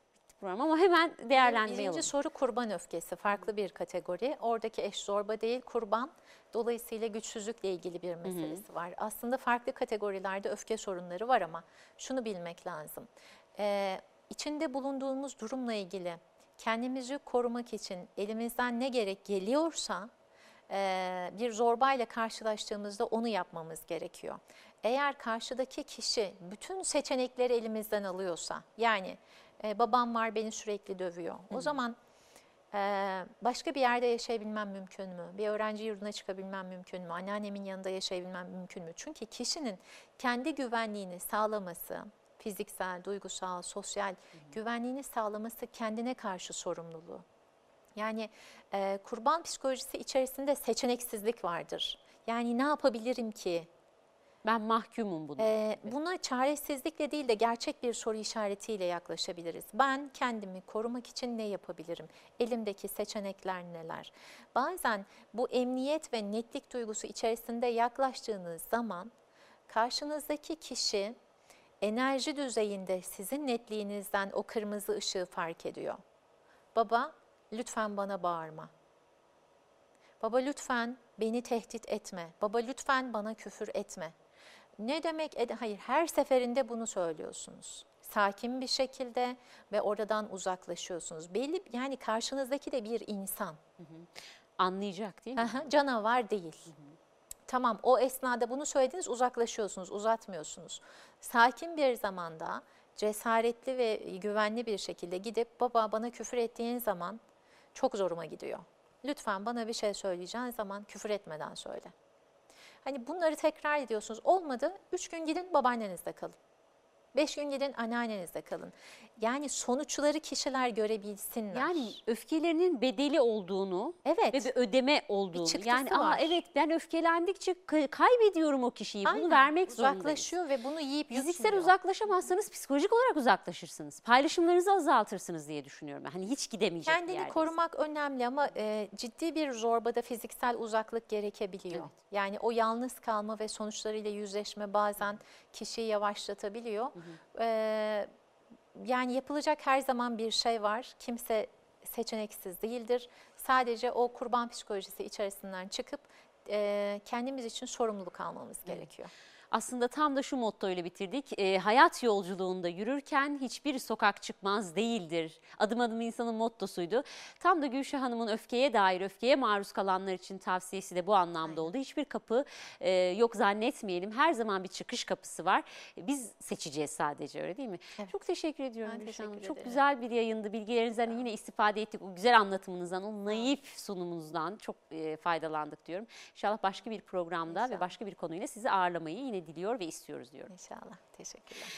program ama hemen değerlendirmeyi Birinci alalım. soru kurban öfkesi. Farklı bir kategori. Oradaki eş zorba değil kurban. Dolayısıyla güçsüzlükle ilgili bir meselesi var. Aslında farklı kategorilerde öfke sorunları var ama şunu bilmek lazım. Ee, içinde bulunduğumuz durumla ilgili kendimizi korumak için elimizden ne gerek geliyorsa e, bir zorbayla karşılaştığımızda onu yapmamız gerekiyor. Eğer karşıdaki kişi bütün seçenekleri elimizden alıyorsa, yani e, babam var beni sürekli dövüyor, o zaman e, başka bir yerde yaşayabilmem mümkün mü? Bir öğrenci yurduna çıkabilmem mümkün mü? Anneannemin yanında yaşayabilmem mümkün mü? Çünkü kişinin kendi güvenliğini sağlaması, fiziksel, duygusal, sosyal güvenliğini sağlaması kendine karşı sorumluluğu. Yani e, kurban psikolojisi içerisinde seçeneksizlik vardır. Yani ne yapabilirim ki? Ben mahkumum buna. Ee, buna çaresizlikle değil de gerçek bir soru işaretiyle yaklaşabiliriz. Ben kendimi korumak için ne yapabilirim? Elimdeki seçenekler neler? Bazen bu emniyet ve netlik duygusu içerisinde yaklaştığınız zaman karşınızdaki kişi enerji düzeyinde sizin netliğinizden o kırmızı ışığı fark ediyor. Baba, lütfen bana bağırma. Baba lütfen beni tehdit etme. Baba lütfen bana küfür etme. Ne demek? ed- Hayır, her seferinde bunu söylüyorsunuz. Sakin bir şekilde ve oradan uzaklaşıyorsunuz. Belli yani karşınızdaki de bir insan. Anlayacak değil mi? Aha, Canavar değil. Tamam o esnada bunu söylediniz uzaklaşıyorsunuz, uzatmıyorsunuz. Sakin bir zamanda cesaretli ve güvenli bir şekilde gidip baba bana küfür ettiğin zaman çok zoruma gidiyor. Lütfen bana bir şey söyleyeceğin zaman küfür etmeden söyle. Hani bunları tekrar ediyorsunuz. Olmadı üç gün gidin babaannenizde kalın. Beş gün gidin anneannenizde kalın. Yani sonuçları kişiler görebilsinler. Yani öfkelerinin bedeli olduğunu evet. ve bir ödeme olduğunu. çıktısı yani aa var. evet ben öfkelendikçe kay- kaybediyorum o kişiyi. Bunu Aynen, vermek zorundayım. Uzaklaşıyor ve bunu yiyip Fiziksel yutmuyor. uzaklaşamazsanız psikolojik olarak uzaklaşırsınız. Paylaşımlarınızı azaltırsınız diye düşünüyorum. Hani hiç gidemeyecek bir Kendini yerdeyiz. korumak önemli ama e, ciddi bir zorbada fiziksel uzaklık gerekebiliyor. Evet. Yani o yalnız kalma ve sonuçlarıyla yüzleşme bazen kişiyi yavaşlatabiliyor. E, yani yapılacak her zaman bir şey var. Kimse seçeneksiz değildir. Sadece o kurban psikolojisi içerisinden çıkıp e, kendimiz için sorumluluk almamız gerekiyor. Aslında tam da şu mottoyla bitirdik. Ee, hayat yolculuğunda yürürken hiçbir sokak çıkmaz değildir. Adım adım insanın mottosuydu. Tam da Gülşah Hanım'ın öfkeye dair, öfkeye maruz kalanlar için tavsiyesi de bu anlamda oldu. Hiçbir kapı e, yok zannetmeyelim. Her zaman bir çıkış kapısı var. E, Biz seçeceğiz sadece öyle değil mi? Evet. Çok teşekkür ediyorum Ben Gülşah Hanım. teşekkür Çok ederim. güzel bir yayındı. Bilgilerinizden yine istifade ettik. O güzel anlatımınızdan, o naif sunumunuzdan çok e, faydalandık diyorum. İnşallah başka bir programda ve başka bir konuyla sizi ağırlamayı yine diliyor ve istiyoruz diyorum. İnşallah. Teşekkürler.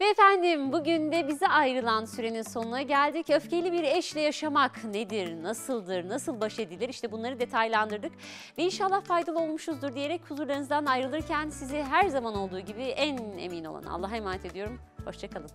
Ve efendim bugün de bize ayrılan sürenin sonuna geldik. Öfkeli bir eşle yaşamak nedir, nasıldır, nasıl baş edilir işte bunları detaylandırdık. Ve inşallah faydalı olmuşuzdur diyerek huzurlarınızdan ayrılırken sizi her zaman olduğu gibi en emin olan Allah'a emanet ediyorum. Hoşçakalın.